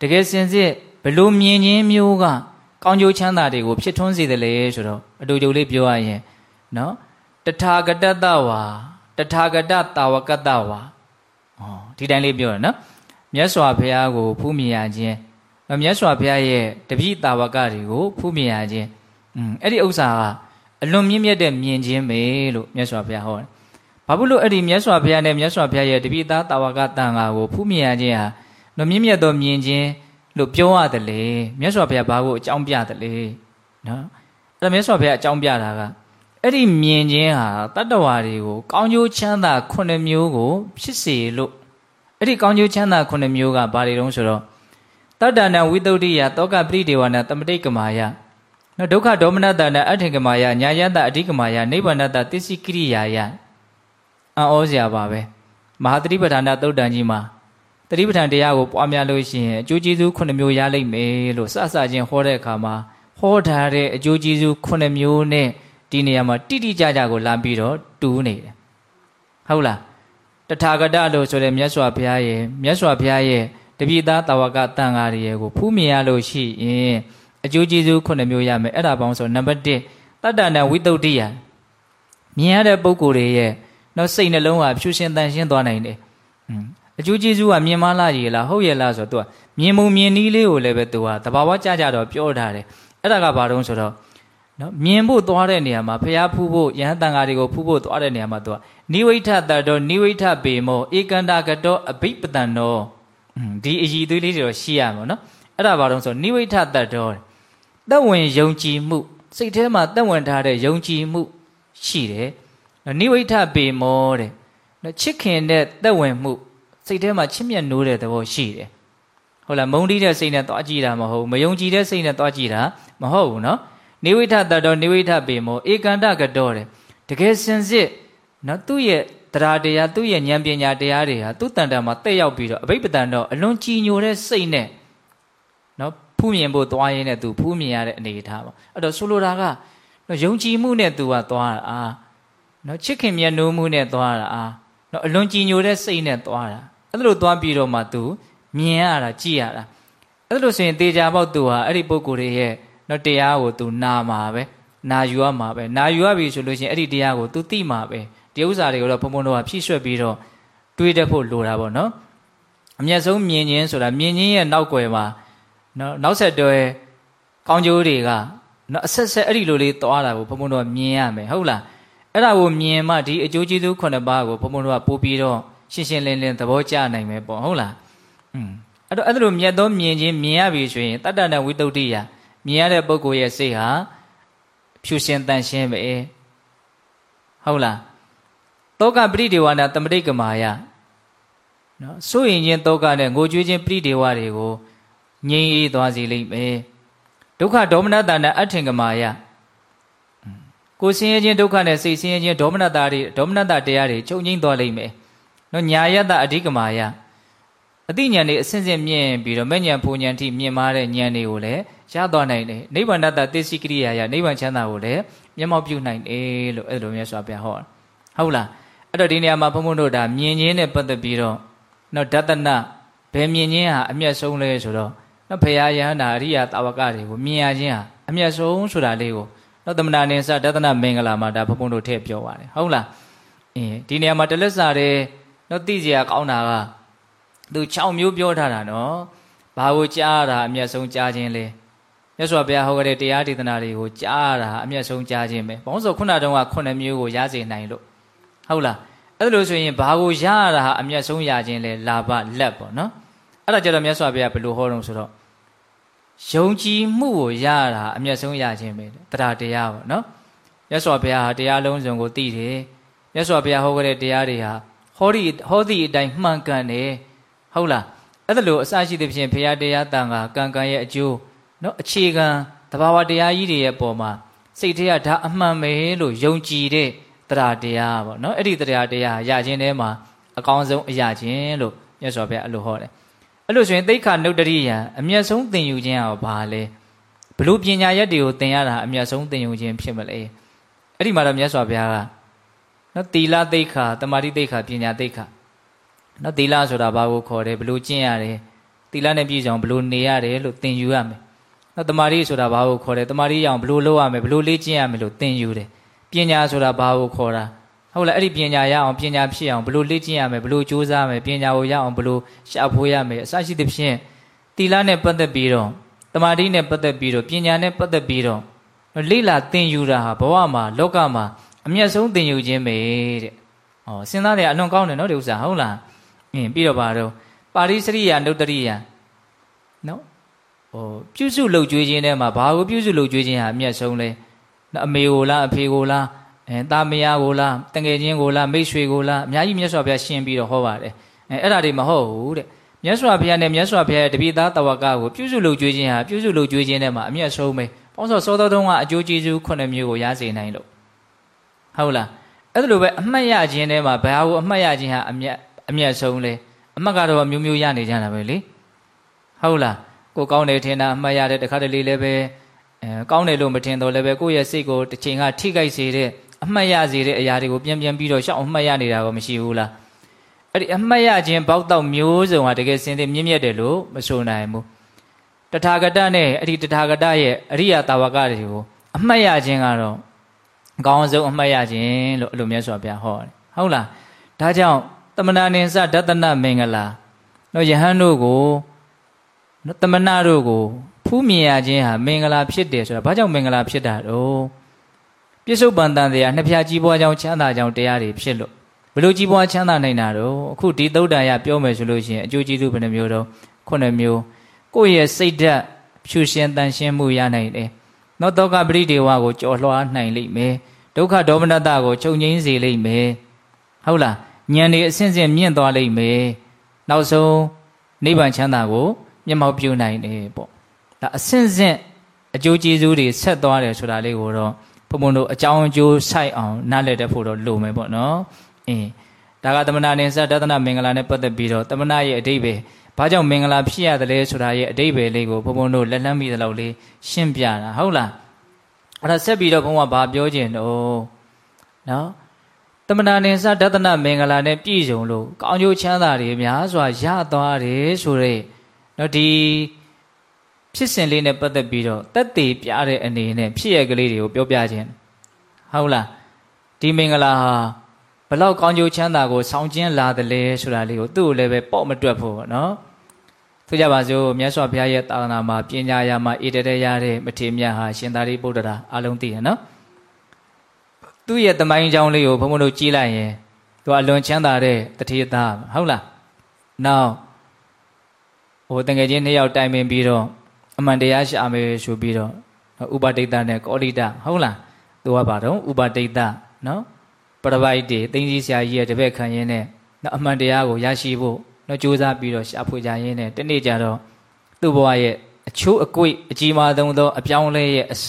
တကယ်စင်စစ် ဘလို့မြင်ခြင်းမျိုးကကောင်းကျိုးချမ်းသာတွေကိုဖြစ်ထွန်းစေတယ်လေဆိုတော့အတူတူလေးပြောရရင်နော်တထာဂတတဝါတထာဂတတာဝကတဝါဩဒီတိုင်းလေးပြောရနော်မြတ်စွာဘုရားကိုဖူးမြင်ရခြင်းနော်မြတ်စွာဘုရားရဲ့တပိတာဝကတွေကိုဖူးမြင်ရခြင်းอืมအဲ့ဒီဥစ္စာကအလွန်မြင့်မြတ်တဲ့မြင်ခြင်းပဲလို့မြတ်စွာဘုရားဟောတယ်ဘာဖြစ်လို့အဲ့ဒီမြတ်စွာဘုရားနဲ့မြတ်စွာဘုရားရဲ့တပိသားတာဝကတန်ဃာကိုဖူးမြင်ရခြင်းဟာနော်မြင့်မြတ်သောမြင်ခြင်း လို့ပြောရတယ်လေမြတ်စွာဘုရားဘာကိုအကြောင်းပြတယ်လေနော်အဲ့ဒါမြတ်စွာဘုရားအကြောင်းပြတာကအဲ့ဒီမြင်ခြင်းဟာတတ္တဝါတွေကိုကောင်းကျိုးချမ်းသာခုနှစ်မျိုးကို ဖြစ်စေလို့အဲ့ဒီကောင်းကျိုးချမ်းသာခုနှစ်မျိုးကဘာတွေတုံးဆိုတော့တတ္တနာဝိတုဒ္ဓိယတောကပရိဒေဝနာတမတိတ်ကမာယနော်ဒုက္ခဒေါမနတနာအထေကမာယညာယတအဓိကမာယနိဗ္ဗာန်တသစ္စည်းကိရိယာယအံ့ဩစရာပါပဲမဟာသတိပဋ္ဌာန်သုတ်တန်ကြီးမှာ သတိပဋ္ဌာန်တရားကိုပွားများလို့ရှိရင်အကျိုးကျေးဇူးခုနှစ်မျိုးရလိမ့်မယ်လို့စစချင်းဟောတဲ့အခါမှာဟောထားတဲ့အကျိုးကျေးဇူးခုနှစ်မျိုးနဲ့ဒီနေရာမှာတိတိကျကျကိုလာပြီးတော့တူးနေတယ်ဟုတ်လားတထာဂတလို့ဆိုတဲ့မြတ်စွာဘုရားရဲ့မြတ်စွာဘုရားရဲ့တပိသားတာဝကတန်ဃာတွေရဲ့ကိုဖူးမြင်ရလို့ရှိရင်အကျိုးကျေးဇူးခုနှစ်မျိုးရမယ်အဲ့ဒါပေါင်းဆိုနံပါတ်1တတ္တနာဝိတုဒ္ဓိယမြင်ရတဲ့ပုံကိုယ်တွေရဲ့နောက်စိတ်နှလုံးဟာဖြူရှင်တန်ရှင်းသွားနိုင်တယ် အကျိုးကျေးဇူးကမြင်မလားရေလားဟုတ်ရဲ့လားဆိုတော့ तू မြင်မှုမြင်နည်းလေးကိုလည်းပဲ तू ဟာတဘာဝကြကြတော့ပြောထားတယ်အဲ့ဒါကဘာတုံးဆိုတော့နော်မြင်ဖို့သွားတဲ့နေရာမှာဖျားဖူးဖို့ယဟန်တန်ဃာတွေကိုဖူးဖို့သွားတဲ့နေရာမှာ तू နိဝိဋ္ဌတတောနိဝိဋ္ဌပေမောဧကန္တာကတောအဘိပတံနောဒီအည်သွေးလေးတွေတော့ရှိရမှာနော်အဲ့ဒါဘာတုံးဆိုနိဝိဋ္ဌတတောသက်ဝင်ယုံကြည်မှုစိတ်ထဲမှာသက်ဝင်ထားတဲ့ယုံကြည်မှုရှိတယ်နိဝိဋ္ဌပေမောတဲ့ချစ်ခင်တဲ့သက်ဝင်မှု စိတ်ထဲမှာချစ်မြတ်နိုးတဲ့သဘောရှိတယ်ဟုတ်လားမုန်းတီးတဲ့စိတ်နဲ့သွားကြည့်တာမဟုတ်မယုံကြည်တဲ့စိတ်နဲ့သွားကြည့်တာမဟုတ်ဘူးနော်နေဝိထတတော်နေဝိထပေမောဧကန္တကတော်တဲ့တကယ်စင်စစ်နော်သူ့ရဲ့တရားတရားသူ့ရဲ့ဉာဏ်ပညာတရားတွေဟာသူ့တန်တန်မှာတက်ရောက်ပြီးတော့အဘိပဒံတော့အလွန်ကြည်ညိုတဲ့စိတ်နဲ့နော်ဖူးမြင်ဖို့သွားရင်းနဲ့သူဖူးမြင်ရတဲ့အနေအထားပေါ့အဲ့တော့ဆိုလိုတာကနော်ယုံကြည်မှုနဲ့သူကသွားတာနော်ချစ်ခင်မြတ်နိုးမှုနဲ့သွားတာနော်အလွန်ကြည်ညိုတဲ့စိတ်နဲ့သွားတာ အဲ့လိုသွားပြီးတော့မှသူမြင်ရတာကြည်ရတာအဲ့လိုဆိုရင်တေချာပေါက်သူဟာအဲ့ဒီပုဂ္ဂိုလ်ရဲ့နော်တရားကိုသူနာမှာပဲနာယူရမှာပဲနာယူရပြီဆိုလို့ရှိရင်အဲ့ဒီတရားကိုသူသိမှာပဲဒီဥစ္စာတွေကိုတော့ဘုံဘုံတို့ကဖြည့်ရွှက်ပြီးတော့တွေးတတ်ဖို့လိုတာပေါ့နော်အမျက်ဆုံးမြင်ခြင်းဆိုတာမြင်ခြင်းရဲ့နောက်ွယ်မှာနော်နောက်ဆက်တွဲကောင်းကျိုးတွေကနော်အဆက်ဆက်အဲ့ဒီလိုလေးသွားတာကိုဘုံဘုံတို့ကမြင်ရမယ်ဟုတ်လားအဲ့ဒါကိုမြင်မှဒီအကျိုးကျေးဇူးခုနှစ်ပါးကိုဘုံဘုံတို့ကပို့ပြီးတော့ ရှင်းရှင်းလင်းလင်းသဘောကျနိုင်မယ်ပေါ့ဟုတ်လားอืมအဲ့တော့အဲ့လိုမြတ်သောမြင်ခြင်းမြင်ရပြီဆိုရင်တတ္တနဝိတုဒ္ဓိယမြင်ရတဲ့ပုဂ္ဂိုလ်ရဲ့စိတ်ဟာဖြူရှင်တန်ရှင်းပဲဟုတ်လားတောကပရိဒေဝနာတမတိကမာယနော်စိုးရင်ချင်းတောကနဲ့ငိုကြွေးခြင်းပရိဒေဝတွေကိုငြိမ်းအေးသွားစေလိမ့်မယ်ဒုက္ခဒေါမနတနာအထင်ကမာယကိုဆင်းရဲခြင်းဒုက္ခနဲ့စိတ်ဆင်းရဲခြင်းဒေါမနတာတွေဒေါမနတာတရားတွေချုပ်ငြိမ်းသွားလိမ့်မယ် နော်ညာယတအဓိကမာယအသိဉာဏ်တွေအစဉ်စဉ်မြင့်ပြီးတော့မဲ့ဉာဏ်ဖူဉာဏ်ထိမြင့်မားတဲ့ဉာဏ်တွေကိုလည်းရသွားနိုင်တယ်နိဗ္ဗာန်တတသစ္စည်းကရိယာယနိဗ္ဗာန်ချမ်းသာကိုလည်းမျက်မှောက်ပြုနိုင်တယ်လို့အဲ့လိုမျိုးဆိုပြဟောဟုတ်လားအဲ့တော့ဒီနေရာမှာဘုန်းဘုန်းတို့ဒါမြင်ခြင်းနဲ့ပတ်သက်ပြီးတော့နော်ဒသနဘယ်မြင်ခြင်းဟာအမျက်ဆုံးလဲဆိုတော့နော်ဖေယယဟန္တာအရိယာတာဝကတွေကိုမြင်ရခြင်းဟာအမျက်ဆုံးဆိုတာလေးကိုနော်သမဏနိစ္စဒသနမင်္ဂလာမှာဒါဘုန်းဘုန်းတို့ထည့်ပြောပါတယ်ဟုတ်လားအင်းဒီနေရာမှာတလက်စာတဲ့ နော်သိစရာကောင်းတာကသူ6မျိုးပြောထားတာနော်ဘာကိုကြားတာအမျက်ဆုံးကြားခြင်းလဲမြတ်စွာဘုရားဟောခဲ့တဲ့တရားဒေသနာတွေကိုကြားတာအမျက်ဆုံးကြားခြင်းပဲဘောင်းဆိုခုနတုန်းက9မျိုးကိုရစေနိုင်လို့ဟုတ်လားအဲ့လိုဆိုရင်ဘာကိုရရတာဟာအမျက်ဆုံးရခြင်းလဲလာဘလက်ပေါ့နော်အဲ့ဒါကြတော့မြတ်စွာဘုရားဘယ်လိုဟောတော့ဆိုတော့ယုံကြည်မှုကိုရရတာအမျက်ဆုံးရခြင်းပဲတရားတရားပေါ့နော်မြတ်စွာဘုရားဟာတရားလုံးစုံကိုသိတယ်မြတ်စွာဘုရားဟောခဲ့တဲ့တရားတွေဟာ ဟောဒီဟောဒီအတိုင်းမှန်ကန်တယ်ဟုတ်လားအဲ့ဒါလို့အစရှိသဖြင့်ဘုရားတရားတန်ခါကံကံရဲ့အကျိုးနော်အခြေခံတဘာဝတရားကြီးတွေရဲ့ပုံမှာစိတ်ထဲကဒါအမှန်ပဲလို့ယုံကြည်တဲ့တရားတရားပေါ့နော်အဲ့ဒီတရားတရားရခြင်းထဲမှာအကောင်းဆုံးအရာချင်းလို့မြတ်စွာဘုရားအဲ့လိုဟောတယ်အဲ့လိုဆိုရင်သိက္ခာနုတ္တရိယံအမျက်ဆုံးသင်ယူခြင်းဟာဘာလဲဘလို့ပညာရက်တွေကိုသင်ရတာအမျက်ဆုံးသင်ယူခြင်းဖြစ်မလဲအဲ့ဒီမှာတော့မြတ်စွာဘုရားက နော်သီလသိက္ခာတမာတိသိက္ခာပညာသိက္ခာနော်သီလဆိုတာဘာကိုခေါ်တယ်ဘလို့ကျင့်ရတယ်သီလနဲ့ပြည့်စုံဘလို့နေရတယ်လို့သင်ယူရမယ်နော်တမာတိဆိုတာဘာကိုခေါ်တယ်တမာတိရအောင်ဘလို့လုပ်ရမယ်ဘလို့လေ့ကျင့်ရမယ်လို့သင်ယူတယ်ပညာဆိုတာဘာကိုခေါ်တာဟုတ်လားအဲ့ဒီပညာရအောင်ပညာဖြစ်အောင်ဘလို့လေ့ကျင့်ရမယ်ဘလို့ကြိုးစားမယ်ပညာကိုရအောင်ဘလို့ရှာဖွေရမယ်အစရှိသဖြင့်သီလနဲ့ပတ်သက်ပြီးတော့တမာတိနဲ့ပတ်သက်ပြီးတော့ပညာနဲ့ပတ်သက်ပြီးတော့လေ့လာသင်ယူတာဟာဘဝမှာလောကမှာ အမျက်ဆုံးသင်ယူခြင်းပဲတဲ့။ဩစဉ်းစားတယ်အလွန်ကောင်းတယ်နော်ဒီဥစ္စာဟုတ်လား။အင်းပြီးတော့ပါတော့ပါရိစရိယာနုတ္တရိယာနော်ဟိုပြုစုလှုပ်ကြွေးခြင်းထဲမှာဘာကိုပြုစုလှုပ်ကြွေးခြင်းဟာအမျက်ဆုံးလဲ။အမေကိုလားအဖေကိုလားအဲတာမယားကိုလားတငယ်ချင်းကိုလားမိတ်ဆွေကိုလားအများကြီးမြတ်စွာဘုရားရှင်းပြီးတော့ဟောပါတယ်။အဲအဲ့ဒါတွေမဟုတ်ဘူးတဲ့။မြတ်စွာဘုရားနဲ့မြတ်စွာဘုရားရဲ့တပိသားတဝကကိုပြုစုလှုပ်ကြွေးခြင်းဟာပြုစုလှုပ်ကြွေးခြင်းထဲမှာအမျက်ဆုံးပဲ။ပေါင်းစောစောတော်တုန်းကအကျိုးကျေးဇူးခုနှစ်မျိုးကိုရစေနိုင်လို့ ဟုတ်လားအဲ့ဒါလိုပဲအမှတ်ရခြင်းထဲမှာဘာကိုအမှတ်ရခြင်းဟာအမျက်အမျက်ဆုံးလဲအမှတ်ကတော့မျိုးမျိုးရနေကြတာပဲလေဟုတ်လားကိုကောင်းတယ်ထင်တာအမှတ်ရတဲ့တခါတလေလည်းပဲအဲကောင်းတယ်လို့မထင်တော့လည်းပဲကိုယ့်ရဲ့စိတ်ကိုတစ်ချိန်ကထိခိုက်စေတဲ့အမှတ်ရစေတဲ့အရာတွေကိုပြန်ပြန်ပြီးတော့ရှောက်အမှတ်ရနေတာကိုမရှိဘူးလားအဲ့ဒီအမှတ်ရခြင်းပေါက်တော့မျိုးစုံဟာတကယ်စင်စစ်မြင့်မြတ်တယ်လို့မဆိုနိုင်ဘူးတထာဂတနဲ့အဲ့ဒီတထာဂတရဲ့အရိယာတာဝကတွေကိုအမှတ်ရခြင်းကတော့ အကောင်းဆုံးအမှတ်ရခြင်းလို့အဲ့လိုမြတ်စွာဘုရားဟောတယ်ဟုတ်လားဒါကြောင့်တမနာနိစ္စဒသနမင်္ဂလာနော်ယဟန်တို့ကိုနော်တမနာတို့ကိုဖူးမြင်ရခြင်းဟာမင်္ဂလာဖြစ်တယ်ဆိုတာဘာကြောင့်မင်္ဂလာဖြစ်တာတော့ပြစ္ဆုတ်ပန်တန်တရားနှစ်ဖြာကြီးပွားကြောင်းချမ်းသာကြောင်းတရားတွေဖြစ်လို့ဘလို့ကြီးပွားချမ်းသာနိုင်တာတော့အခုဒီသုဒ္ဓါယပြောမယ်ဆိုလို့ရှိရင်အကျိုးကျေးဇူးဘယ်နှမျိုးတော့ခုနှစ်မျိုးကိုယ့်ရဲ့စိတ်ဓာတ်ဖြူရှင်တန်ရှင်းမှုရနိုင်တယ် နောတောကပရိဒေဝကိုကြော်လွှားနိုင်လိမ့်မယ်ဒုက္ခဒေါမနတကိုချုပ်ငိမ့်စေလိမ့်မယ်ဟုတ်လားဉာဏ်တွေအစဉ်စဉ်မြင့်သွားလိမ့်မယ်နောက်ဆုံးနိဗ္ဗာန်ချမ်းသာကိုမျက်မှောက်ပြုနိုင်တယ်ပေါ့ဒါအစဉ်စဉ်အကျိုးကျေးဇူးတွေဆက်သွားတယ်ဆိုတာလေးကိုတော့ဘုံဘုံတို့အကြောင်းအကျိုးဆိုင်အောင်နားလည်တတ်ဖို့တော့လိုမယ်ပေါ့နော်အင်းဒါကတမနာနိစ္စဒသနမင်္ဂလာနဲ့ပတ်သက်ပြီးတော့တမနာရဲ့အတိပ္ပယ် ဘာကြောင့်မင်္ဂလာဖြစ်ရတယ်လဲဆိုတာရဲ့အတိပ္ပယ်လေးကိုဘုံဘုံတို့လက်လန်းမိသလောက်လေးရှင်းပြတာဟုတ်လားအဲ့ဒါဆက်ပြီးတော့ဘုံကဘာပြောခြင်းတော့နော်တမနာနိစ္စဒသနမင်္ဂလာနဲ့ပြည့်စုံလို့ကောင်းကျိုးချမ်းသာတွေများစွာရသွားတယ်ဆိုတဲ့နော်ဒီဖြစ်စဉ်လေးနဲ့ပတ်သက်ပြီးတော့တက်သေးပြတဲ့အနေနဲ့ဖြစ်ရကလေးတွေကိုပြောပြခြင်းဟုတ်လားဒီမင်္ဂလာဟာ ဘလောက်ကောင်းကျိုးချမ်းသာကိုဆောင်ကျင်းလာတယ်လဲဆိုတာလေးကိုသူ့ကိုလည်းပဲပေါ့မတွက်ဖို့ပေါ့နော်ဆိုကြပါစို့မြတ်စွာဘုရားရဲ့သာသနာမှာပညာရာမှာဣတရေရတဲ့မထေမြတ်ဟာရှင်သာရိပုတ္တရာအလုံးသိရနော်သူ့ရဲ့တမိုင်းကြောင်းလေးကိုဘုံဘုံတို့ကြည့်လိုက်ရင်သူအလွန်ချမ်းသာတဲ့တတိယသားဟုတ်လားနောက်ဟိုတငယ်ချင်းနှစ်ယောက်တိုင်ပင်ပြီးတော့အမှန်တရားရှာမယ်ဆိုပြီးတော့ဥပဒိတနဲ့ကောလိတဟုတ်လားသူကပါတော့ဥပဒိတနော် ပရပိုက်တွေတင်းကြီးဆရာကြီးရဲ့တပည့်ခံရင်းနဲ့အမှန်တရားကိုရရှိဖို့နော်ကြိုးစားပြီးတော့ရှာဖွေကြရင်းနဲ့တနေ့ကျတော့သူ့ဘဝရဲ့အချိုးအကွေ့အကြီးမားဆုံးသောအပြောင်းလဲရဲ့အစ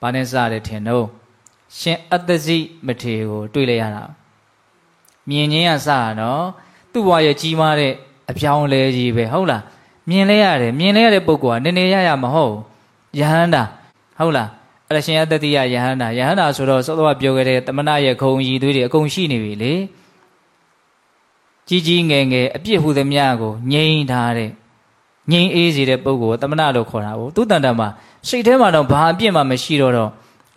ဘာနဲ့စတယ်ထင်တော့ရှင်အတ္တဇိမထေကို တွေ့လိုက်ရတာမြင်ချင်းကစတာနော်သူ့ဘဝရဲ့ကြီးမားတဲ့အပြောင်းလဲကြီးပဲဟုတ်လားမြင်လဲရတယ်မြင်လဲရတဲ့ပုဂ္ဂိုလ်ကနည်းနည်းရရမဟုတ်ယဟန္တာဟုတ်လား အဲ့ဒါရှင်အတ္တိယယဟန္တာယဟန္တာဆိုတော့စောစောပြောခဲ့တဲ့တမနာရဲ့ခုံရည်သွေးတွေအကုန်ရှိနေပြီလေကြီးကြီးငယ်ငယ်အပြစ်ဟူသည်များကိုငြိမ်းထားတဲ့ငြိမ်းအေးစေတဲ့ပုဂ္ဂိုလ်ကိုတမနာလို့ခေါ်တာကိုသူတန်တန်မှာစိတ်ထဲမှာတော့ဘာအပြစ်မှမရှိတော့တော့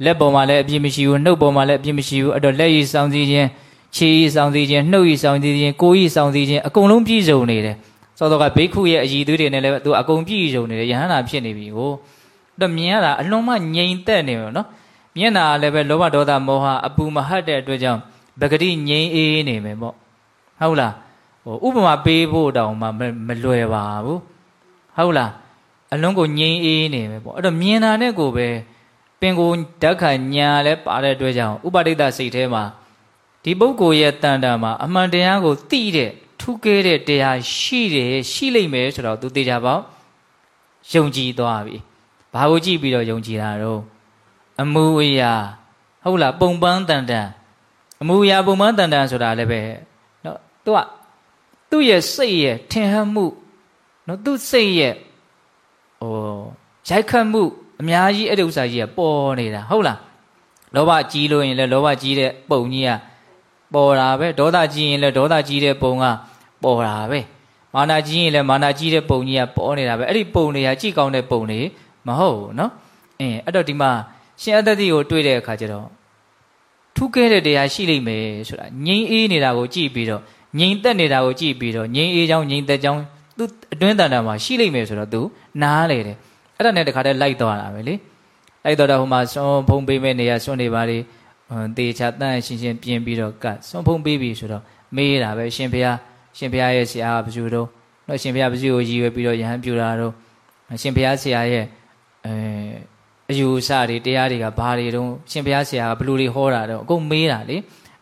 လက်ပေါ်မှာလည်းအပြစ်မရှိဘူးနှုတ်ပေါ်မှာလည်းအပြစ်မရှိဘူးအဲ့တော့လက်ရည်စောင်းစည်းခြင်းခြေရည်စောင်းစည်းခြင်းနှုတ်ရည်စောင်းစည်းခြင်းကိုယ်ရည်စောင်းစည်းခြင်းအကုန်လုံးပြည့်စုံနေတယ်သောတော့ကဘိက္ခုရဲ့အည်သွေးတွေနဲ့လည်းသူအကုန်ပြည့်စုံနေတယ်ယဟန္တာဖြစ်နေပြီကို တော့မြင်ရတာအလွန်မှငြိမ်သက်နေရောနော်မျက်နာလည်းပဲလောဘဒေါသမောဟအပူမဟတ်တဲ့အတွက်ကြောင့်ပဂတိငြိမ်အေးနေမယ်ပေါ့ဟုတ်လားဟိုဥပမာပေးဖို့တောင်မှမလွယ်ပါဘူးဟုတ်လားအလွန်ကိုငြိမ်အေးနေမယ်ပေါ့အဲ့တော့မြင်တာနဲ့ကိုပဲပင်ကိုဓာတ်ခံညာလဲပါတဲ့အတွက်ကြောင့်ဥပဒိတစိတ်ထဲမှာဒီပုဂ္ဂိုလ်ရဲ့တန်တာမှာအမှန်တရားကိုသိတဲ့ထူးကဲတဲ့တရားရှိတယ်ရှိလိမ့်မယ်ဆိုတော့သူသိကြပါယုံကြည်သွားပြီ ဘာကိုကြည့်ပြီးတော့ယုံကြည်တာတော့အမှုအရာဟုတ်လားပုံပန်းတန်တန်အမှုအရာပုံပန်းတန်တန်ဆိုတာလည်းပဲနော်သူကသူ့ရဲ့စိတ်ရဲ့ထင်ဟပ်မှုနော်သူ့စိတ်ရဲ့ဟိုရိုက်ခတ်မှုအများကြီးအဲ့ဒီဥစ္စာကြီးကပေါ်နေတာဟုတ်လားလောဘကြီးလို့ရင်လည်းလောဘကြီးတဲ့ပုံကြီးကပေါ်တာပဲဒေါသကြီးရင်လည်းဒေါသကြီးတဲ့ပုံကပေါ်တာပဲမာနကြီးရင်လည်းမာနကြီးတဲ့ပုံကြီးကပေါ်နေတာပဲအဲ့ဒီပုံတွေကကြည့်ကောင်းတဲ့ပုံတွေ မဟုတ်ဘူးเนาะအင်းအဲ့တော့ဒီမှာရှင်အတ္တတိကိုတွေ့တဲ့အခါကျတော့ထူးကဲတဲ့တရားရှိလိမ့်မယ်ဆိုတာငြိမ်းအေးနေတာကိုကြည့်ပြီးတော့ငြိမ်သက်နေတာကိုကြည့်ပြီးတော့ငြိမ်းအေးချောင်းငြိမ်သက်ချောင်းသူအတွင်းတန်တာမှာရှိလိမ့်မယ်ဆိုတော့သူနားလေတယ်အဲ့ဒါနဲ့တခါတည်းလိုက်သွားတာပဲလေလိုက်တော့တော့ဟိုမှာစွန်ဖုံးပေးမဲ့နေရစွန်နေပါလေတေချာတန့်ရှင်းရှင်းပြင်ပြီးတော့ကတ်စွန်ဖုံးပေးပြီဆိုတော့မေးတာပဲရှင်ဖះရှင်ဖះရဲ့ဆရာကဘယ်သူတော့တော့ရှင်ဖះဘယ်သူကိုရည်ရွယ်ပြီးတော့ယဟန်ပြူတာတော့ရှင်ဖះဆရာရဲ့ အဲအယူအဆတွေတရားတွေကဘာတွေတုံးရှင်ဘုရားဆရာကဘလူတွေဟောတာတော့အကုန်မေးတာလေ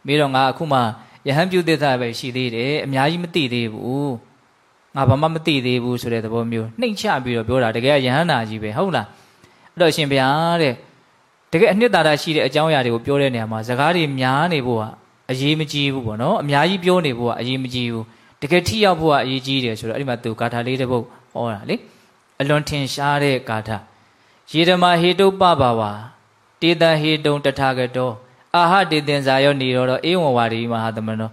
မေးတော့ငါအခုမှယဟန်ပြုသစ္စာပဲရှိသေးတယ်အများကြီးမသိသေးဘူးငါဘာမှမသိသေးဘူးဆိုတဲ့သဘောမျိုးနှိမ့်ချပြီးတော့ပြောတာတကယ်ယဟန်နာကြီးပဲဟုတ်လားအဲ့တော့ရှင်ဘုရားတဲ့တကယ်အနှစ်သာရရှိတဲ့အကြောင်းအရာတွေကိုပြောတဲ့နေရာမှာစကားတွေများနေဖို့ကအရေးမကြီးဘူးပေါ့နော်အများကြီးပြောနေဖို့ကအရေးမကြီးဘူးတကယ်ထိရောက်ဖို့ကအရေးကြီးတယ်ဆိုတော့အဲ့ဒီမှာသူဂါထာလေးတစ်ပုဒ်ဟောတာလေအလွန်ထင်ရှားတဲ့ဂါထာ ယေဓမဟေတုပပဝါတေတံဟေတုံတထာဂတောအာဟတေတင်ဇာယောနေရောအေဝံဝါရီမဟာသမနော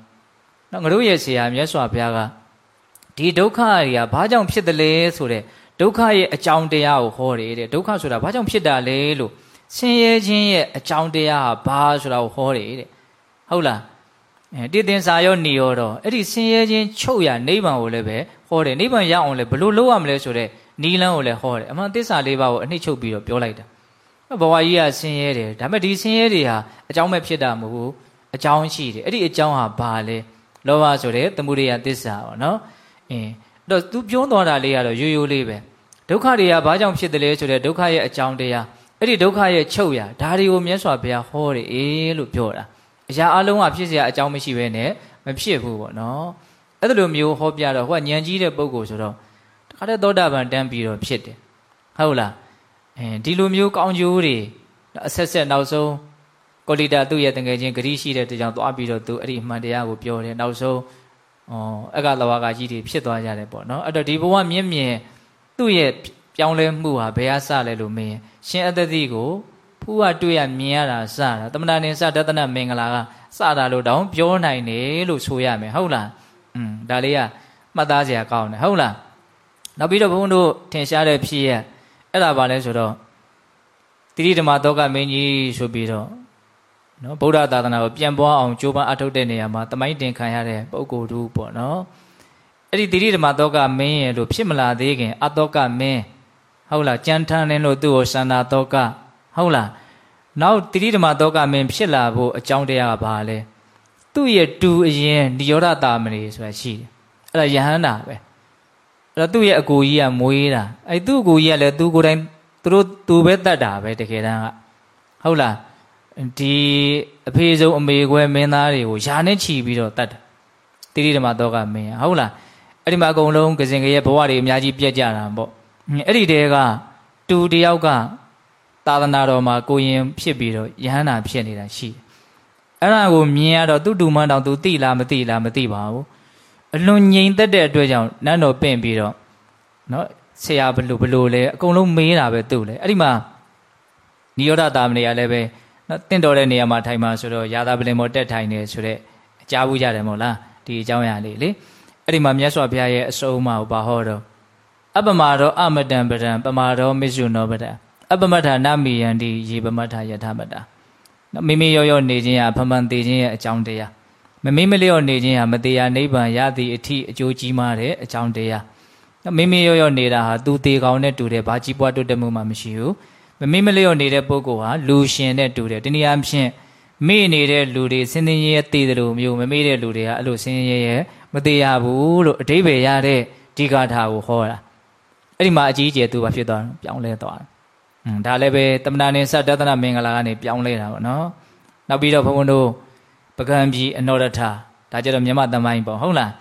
နော်ငါတို့ရဲ့ဆရာမြတ်စွာဘုရားကဒီဒုက္ခတွေကဘာကြောင့်ဖြစ်တယ်လဲဆိုတဲ့ဒုက္ခရဲ့အကြောင်းတရားကိုဟောတယ်တဲ့ဒုက္ခဆိုတာဘာကြောင့်ဖြစ်တာလဲလို့ဆင်းရဲခြင်းရဲ့အကြောင်းတရားဟာဘာဆိုတာကိုဟောတယ်တဲ့ဟုတ်လားအဲတည်တင်စာရောနေရောတော့အဲ့ဒီဆင်းရဲခြင်းချုပ်ရနိဗ္ဗာန်ကိုလည်းပဲဟောတယ်နိဗ္ဗာန်ရအောင်လည်းဘလို့လုပ်ရမလဲဆိုတဲ့ နီလန်းကိုလည်းဟောတယ်အမှန်သစ္စာလေးပါးကိုအနှိမ့်ချုပ်ပြီးတော့ပြောလိုက်တာဘဝကြီးကဆင်းရဲတယ်ဒါပေမဲ့ဒီဆင်းရဲတွေဟာအကြောင်းမဲ့ဖြစ်တာမဟုတ်ဘူးအကြောင်းရှိတယ်အဲ့ဒီအကြောင်းဟာဘာလဲလောဘဆိုတဲ့သမုဒိယသစ္စာပေါ့နော်အင်းအဲ့တော့ तू ပြောသွားတာလေးကတော့ရိုးရိုးလေးပဲဒုက္ခတွေကဘာကြောင့်ဖြစ်တယ်လဲဆိုတဲ့ဒုက္ခရဲ့အကြောင်းတရားအဲ့ဒီဒုက္ခရဲ့ချုပ်ရာဒါတွေကိုမြတ်စွာဘုရားဟောတယ်အေးလို့ပြောတာအရာအလုံးကဖြစ်เสียအကြောင်းမရှိဘဲနဲ့မဖြစ်ဘူးပေါ့နော်အဲ့ဒါလိုမျိုးဟောပြတော့ဟိုကညံကြီးတဲ့ပုံကိုဆိုတော့ခါ တဲ့သောတာပန်တန်းပြီးတော့ဖြစ်တယ်ဟုတ်လားအဲဒီလိုမျိုးကောင်းကျိုးတွေအဆက်ဆက်နောက်ဆုံးကောလိတာသူ့ရဲ့တငယ်ချင်းဂရိရှိတဲ့တကြောင်သွားပြီးတော့သူအဲ့ဒီအမှန်တရားကိုပြောတယ်နောက်ဆုံးဩအက္ခလဝကကြီးတွေဖြစ်သွားကြတယ်ပေါ့နော်အဲ့တော့ဒီဘဝမြင့်မြင့်သူ့ရဲ့ပြောင်းလဲမှုဟာဘယ်အစလဲလို့မင်းရှင်အတ္တိကိုဖူးကတွေ့ရမြင်ရတာစတာသမဏနိစဒသနမင်္ဂလာကစတာလို့တောင်ပြောနိုင်တယ်လို့ဆိုရမယ်ဟုတ်လားอืมဒါလေးကမှတ်သားစရာကောင်းတယ်ဟုတ်လား နောက်ပြီးတော့ဘုန်းတို့ထင်ရှားတဲ့ဖြစ်ရအဲ့ဒါပါလဲဆိုတော့တိရိဓမ္မတောကမင်းကြီးဆိုပြီးတော့နော်ဗုဒ္ဓသာသနာကိုပြန်ပွားအောင်ကြိုးပမ်းအထောက်တဲ့နေရာမှာတမိုင်းတင်ခံရတဲ့ပုဂ္ဂိုလ်တို့ပေါ့နော်အဲ့ဒီတိရိဓမ္မတောကမင်းရဲ့လို့ဖြစ်မလာသေးခင်အတောကမင်းဟုတ်လားကြံထန်းနေလို့သူ့ကိုစန္ဒာတောကဟုတ်လားနောက်တိရိဓမ္မတောကမင်းဖြစ်လာဖို့အကြောင်းတရားကဘာလဲသူ့ရဲ့တူအရင်និရောဓတာမဏေဆိုတာရှိတယ်အဲ့ဒါယဟန္တာပဲအဲ့ တော့သူ့ရဲ့အကိုကြီးကမွေးတာအဲ့သူ့အကိုကြီးကလည်းသူကိုယ်တိုင်သူတို့သူပဲတတ်တာပဲတကယ်တမ်းကဟုတ်လားဒီအဖေဆုံးအမေခွဲမင်းသားတွေကိုယာနဲ့ချီပြီးတော့တတ်တယ်တိရိဓမ္မတော့ကမင်းဟုတ်လားအဲ့ဒီမှာအကုန်လုံးကစင်ကရဲ့ဘဝတွေအများကြီးပြက်ကြတာပေါ့အဲ့ဒီတဲကတူတယောက်ကသာသနာတော်မှာကိုရင်ဖြစ်ပြီးတော့ယဟန္တာဖြစ်နေတာရှိတယ်အဲ့ဒါကိုမြင်ရတော့သူ့တူမန်းတောင်သူသိလားမသိလားမသိပါဘူး အလွန်ငြိမ်သက်တဲ့အတွက်ကြောင့်နန်းတော်ပင့်ပြီးတော့နော်ဆရာဘလို့ဘလို့လဲအကုန်လုံးမေးတာပဲသူ့လဲအဲ့ဒီမှာနိရောဓတာမဏေကလည်းပဲနော်တင့်တော်တဲ့နေရာမှာထိုင်မှာဆိုတော့ရာသာပလင်မောတက်ထိုင်နေဆိုတော့အကြားဘူးကြတယ်မို့လားဒီအကြောင်းအရာလေးလေအဲ့ဒီမှာမြတ်စွာဘုရားရဲ့အစုံအမကိုဘာဟောတော့အပမရောအမတံပဒံပမာရောမစ္ဆုနောပဒံအပမထနမိယန္တိယေပမထယထမတာနော်မိမိရောရောနေခြင်းဟာဖမှန်သေးခြင်းရဲ့အကြောင်းတရား မမိမလျော့နေခြင်းဟာမတရားနိဗ္ဗာန်ရသည့်အထိအကျိုးကြီးမားတဲ့အကြောင်းတရားမိမိရောရောနေတာဟာသူသေးကောင်းနဲ့တူတယ်ဘာကြီးပွားတိုးတက်မှုမှမရှိဘူးမမိမလျော့နေတဲ့ပုဂ္ဂိုလ်ဟာလူရှင်နဲ့တူတယ်တနည်းအားဖြင့်မေ့နေတဲ့လူတွေစင်းစင်းရဲရဲသိတယ်လို့မျိုးမမေ့တဲ့လူတွေကအဲ့လိုစင်းရဲရဲမသေးရဘူးလို့အတိပ္ပယ်ရတဲ့ဒီဂါထာကိုဟောတာအဲ့ဒီမှာအကြီးအကျယ်သူဘာဖြစ်သွားပြောင်းလဲသွားတယ်อืมဒါလည်းပဲတမနာနေသတ္တတနာမင်္ဂလာကနေပြောင်းလဲတာပေါ့နော်နောက်ပြီးတော့ဘုန်းဘုန်းတို့ပ ကံပြည်အနောရထဒါကြတော့မြမသမိုင်းပေါ့ဟုတ်လား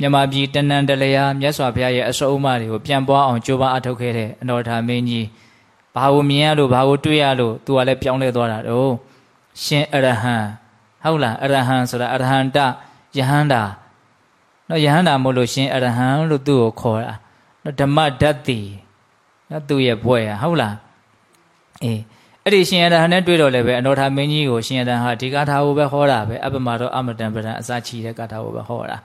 မြန်မာပြည်တဏ္ဍတလျာမြတ်စွာဘုရားရဲ့အစုံအမတွေကိုပြန်ပွားအောင်ကြိုးပမ်းအထောက်ခဲ့တဲ့အနောရထမင်းကြီးဘာကိုမြင်ရလို့ဘာကိုတွေ့ရလို့သူကလည်းပြောင်းလဲသွားတာတော့ရှင်အရဟံဟုတ်လားအရဟံဆိုတာအရဟန္တယဟန္တာနော်ယဟန္တာမို့လို့ရှင်အရဟံလို့သူ့ကိုခေါ်တာနော်ဓမ္မဓာတ်တိနော်သူ့ရဲ့ဘွဲ့ရဟုတ်လားအေး အဲ့ဒီရှင်ရဟန်းနဲ့တွေ့တော့လည်းပဲအနောထာမင်းကြီးကိုရှင်ရဟန်းဟာဒီကာထာကိုပဲဟောတာပဲအပမတော်အမတန်ပဒံအစာချီတဲ့ကာထာကိုပဲဟောတာ